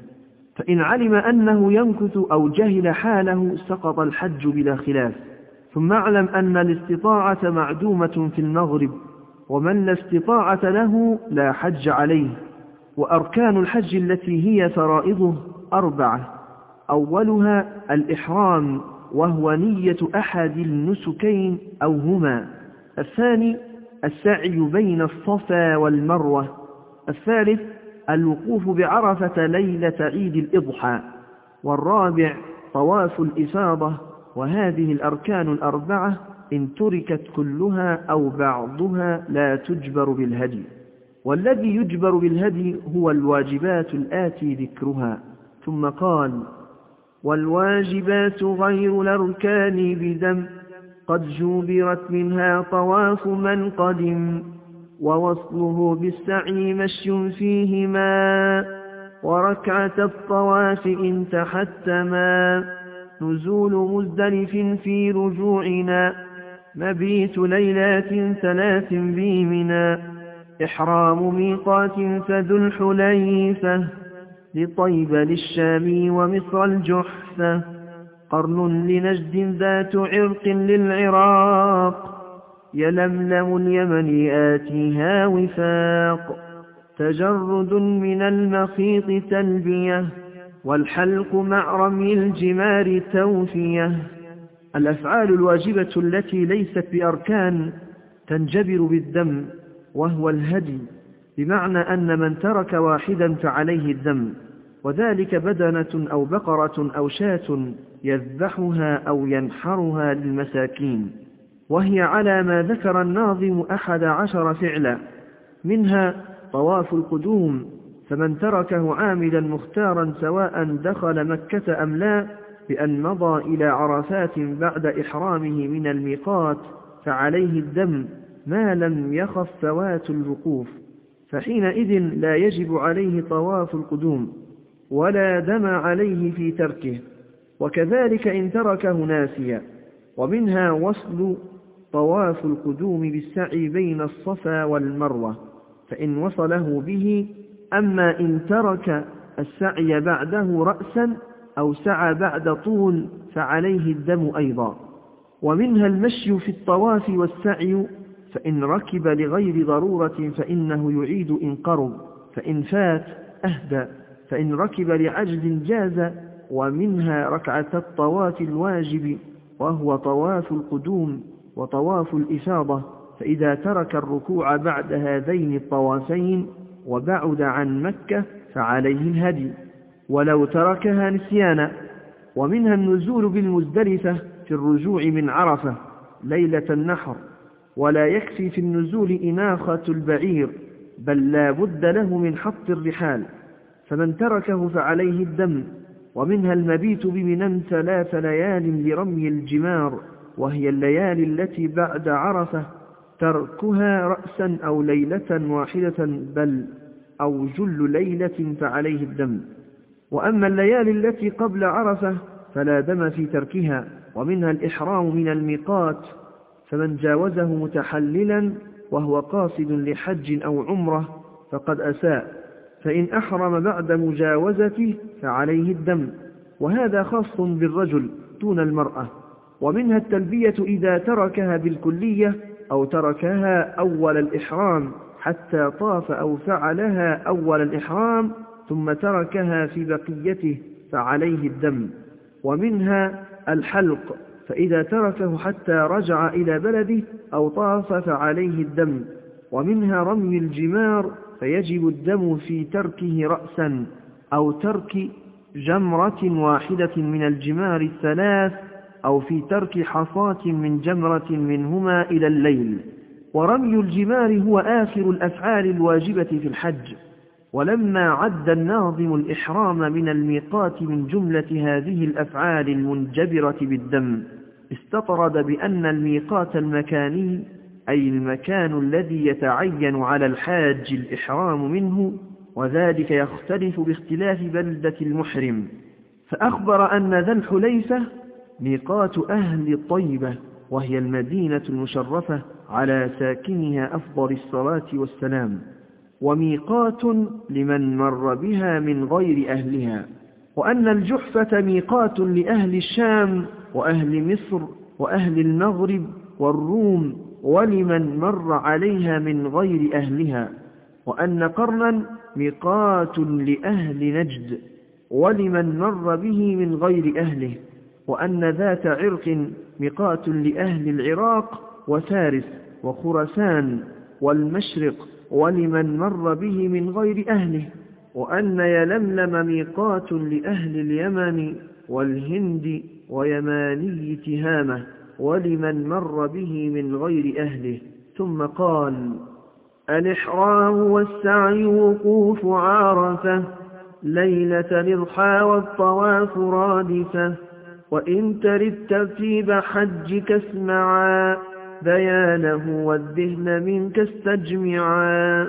فإن علم أنه ينكث أو جهل حاله سقط الحج بلا خلاف. ثم اعلم أن الاستطاعة معدومة في المغرب ومن لا استطاعة له لا حج عليه وأركان الحج التي هي فرائضه أربعة أولها الإحرام وهو نية أحد النسكين أو هما الثاني السعي بين الصفا والمروة الثالث الوقوف بعرفة ليلة عيد الإضحى والرابع طواف الإفاضة وهذه الأركان الأربعة إن تركت كلها أو بعضها لا تجبر بالهدي والذي يجبر بالهدي هو الواجبات الآتي ذكرها. ثم قال والواجبات غير الأركان بدم قد جوبرت منها طواف من قدم ووصله بالسعي مشي فيهما وركعة الطواف إن تحتما. نزول مزدلف في رجوعنا مبيت ليلات ثلاث بيمنا إحرام ميقات فذو الحليفة لطيب للشام ومصر الجحفة قرن لنجد ذات عرق للعراق يلملم اليمن آتيها وفاق تجرد من المخيط تلبية. والحلق مع رمي الجمار توفية. الأفعال الواجبة التي ليست بأركان تنجبر بالدم وهو الهدي بمعنى أن من ترك واحدا فعليه الدم وذلك بدنة أو بقرة أو شاة يذبحها أو ينحرها للمساكين. وهي على ما ذكر الناظم أحد عشر فعلا منها طواف القدوم فمن تركه عاملا مختارا سواء دخل مكة أم لا بأن مضى إلى عرفات بعد إحرامه من الميقات فعليه الدم ما لم يخف فوات الوقوف. فحينئذ لا يجب عليه طواف القدوم ولا دم عليه في تركه. وكذلك إن تركه ناسيا ومنها وصل طواف القدوم بالسعي بين الصفا والمروة فإن وصله به أما إن ترك السعي بعده رأسا أو سعى بعد طول فعليه الدم أيضا. ومنها المشي في الطواف والسعي فإن ركب لغير ضرورة فإنه يعيد إن قرب فإن فات أهدى فإن ركب لعجز جاز ومنها ركعة الطواف الواجب وهو طواف القدوم وطواف الإفاضة. فإذا ترك الركوع بعد هذين الطوافين وبعد عن مكة فعليه الهدي ولو تركها نسيانا. ومنها النزول بالمزدلفة في الرجوع من عرفة ليلة النحر. ولا يكفي في النزول إناخة البعير بل لا بد له من حط الرحال. فمن تركه فعليه الدم. ومنها المبيت بمنى ثلاث ليال لرمي الجمار وهي الليالي التي بعد عرفة. تركها رأسا أو ليلة واحدة بل أو جل ليلة فعليه الدم. وأما الليالي التي قبل عرفة فلا دم في تركها ومنها الإحرام من الميقات. فمن جاوزه متحللا وهو قاصد لحج أو عمرة فقد أساء. فإن أحرم بعد مجاوزته فعليه الدم. وهذا خاص بالرجل دون المرأة. ومنها التلبية إذا تركها بالكلية أو تركها أول الإحرام حتى طاف أو فعلها أول الإحرام ثم تركها في بقيته فعليه الدم. ومنها الحلق فإذا تركه حتى رجع إلى بلده أو طاف فعليه الدم. ومنها رمي الجمار فيجب الدم في تركه رأسا أو ترك جمرة واحدة من الجمار الثلاث أو في ترك حصاة من جمرة منهما إلى الليل. ورمي الجمار هو آخر الأفعال الواجبة في الحج. ولما عد الناظم الإحرام من الميقات من جملة هذه الأفعال المنجبرة بالدم استطرد بأن الميقات المكاني أي المكان الذي يتعين على الحاج الإحرام منه وذلك يختلف باختلاف بلدة المحرم. فأخبر أن ذا الحليفة ميقات أهل طيبة وهي المدينة المشرفة على ساكنها أفضل الصلاة والسلام وميقات لمن مر بها من غير أهلها وأن الجحفة ميقات لأهل الشام وأهل مصر وأهل المغرب والروم ولمن مر عليها من غير أهلها وأن قرنا ميقات لأهل نجد ولمن مر به من غير أهله. وأن ذات عرق ميقات لأهل العراق وفارس وخرسان والمشرق ولمن مر به من غير أهله وأن يلملم ميقات لأهل اليمن والهند ويماني تهامة ولمن مر به من غير أهله. ثم قال الإحرام والسعي وقوف عارفة ليلة الإضحى والطواف رادفة. وإن ترد ترتيب حجك اسمعا بيانه والذهن منك استجمعا.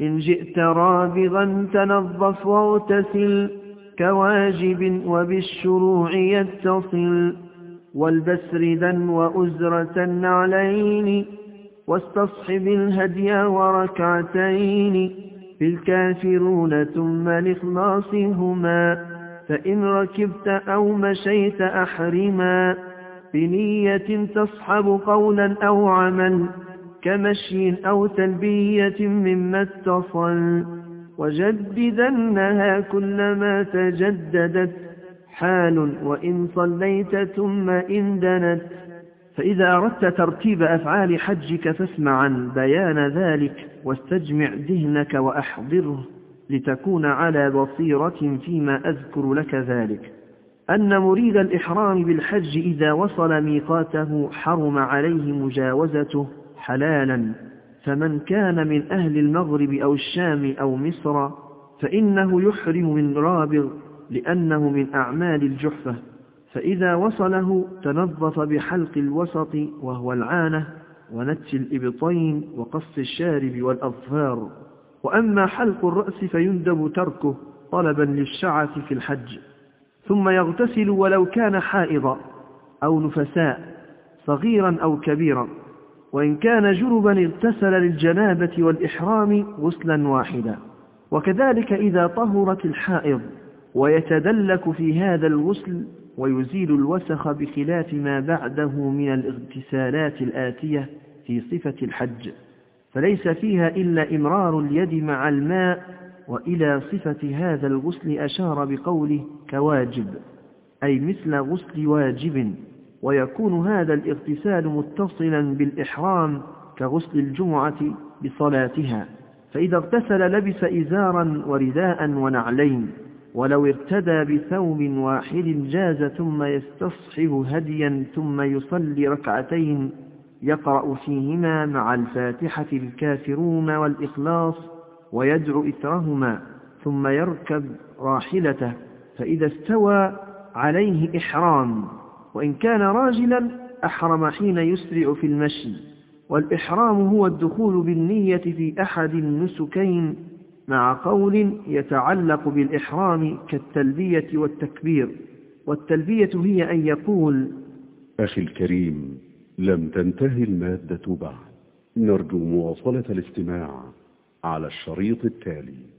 إن جئت رابغا تنظف واغتسل كواجب وبالشروع يتصل. والبس ردا وأزرة النعلين واستصحب الهدي وركعتين. بالكافرون ثم الإخلاص هما. فإن ركبت أو مشيت أحرما بنية تصحب قولا أو عمل كمشي أو تلبية مما اتصل وجددنها كلما تجددت حال وإن صليت ثم إن دنت فإذا أردت ترتيب أفعال حجك فاسمع عن بيان ذلك واستجمع ذهنك وأحضره لتكون على بصيرة فيما أذكر لك ذلك. أن مريد الإحرام بالحج إذا وصل ميقاته حرم عليه مجاوزته حلالا. فمن كان من أهل المغرب أو الشام أو مصر فإنه يحرم من رابغ لأنه من أعمال الجحفة. فإذا وصله تنظف بحلق الوسط وهو العانة ونتش الإبطين وقص الشارب والأظفار. وأما حلق الرأس فيندب تركه طلبا للشعث في الحج. ثم يغتسل ولو كان حائضا أو نفساء صغيرا أو كبيرا. وإن كان جربا اغتسل للجنابة والإحرام غسلا واحدا. وكذلك إذا طهرت الحائض ويتدلك في هذا الغسل ويزيل الوسخ بخلاف ما بعده من الاغتسالات الآتية في صفة الحج. فليس فيها إلا إمرار اليد مع الماء وإلى صفة هذا الغسل أشار بقوله كواجب أي مثل غسل واجب ويكون هذا الاغتسال متصلا بالإحرام كغسل الجمعة بصلاتها. فإذا اغتسل لبس إزارا ورداء ونعلين ولو ارتدى بثوب واحد جاز ثم يستصحب هديا ثم يصلي ركعتين يقرأ فيهما مع الفاتحة الكافرون والإخلاص ويدعو إثرهما ثم يركب راحلته فإذا استوى عليه إحرام وإن كان راجلا أحرم حين يسرع في المشي والإحرام هو الدخول بالنية في أحد النسكين مع قول يتعلق بالإحرام كالتلبية والتكبير والتلبية هي أن يقول أخي الكريم لم تنتهي المادة بعد. نرجو مواصلة الاستماع على الشريط التالي.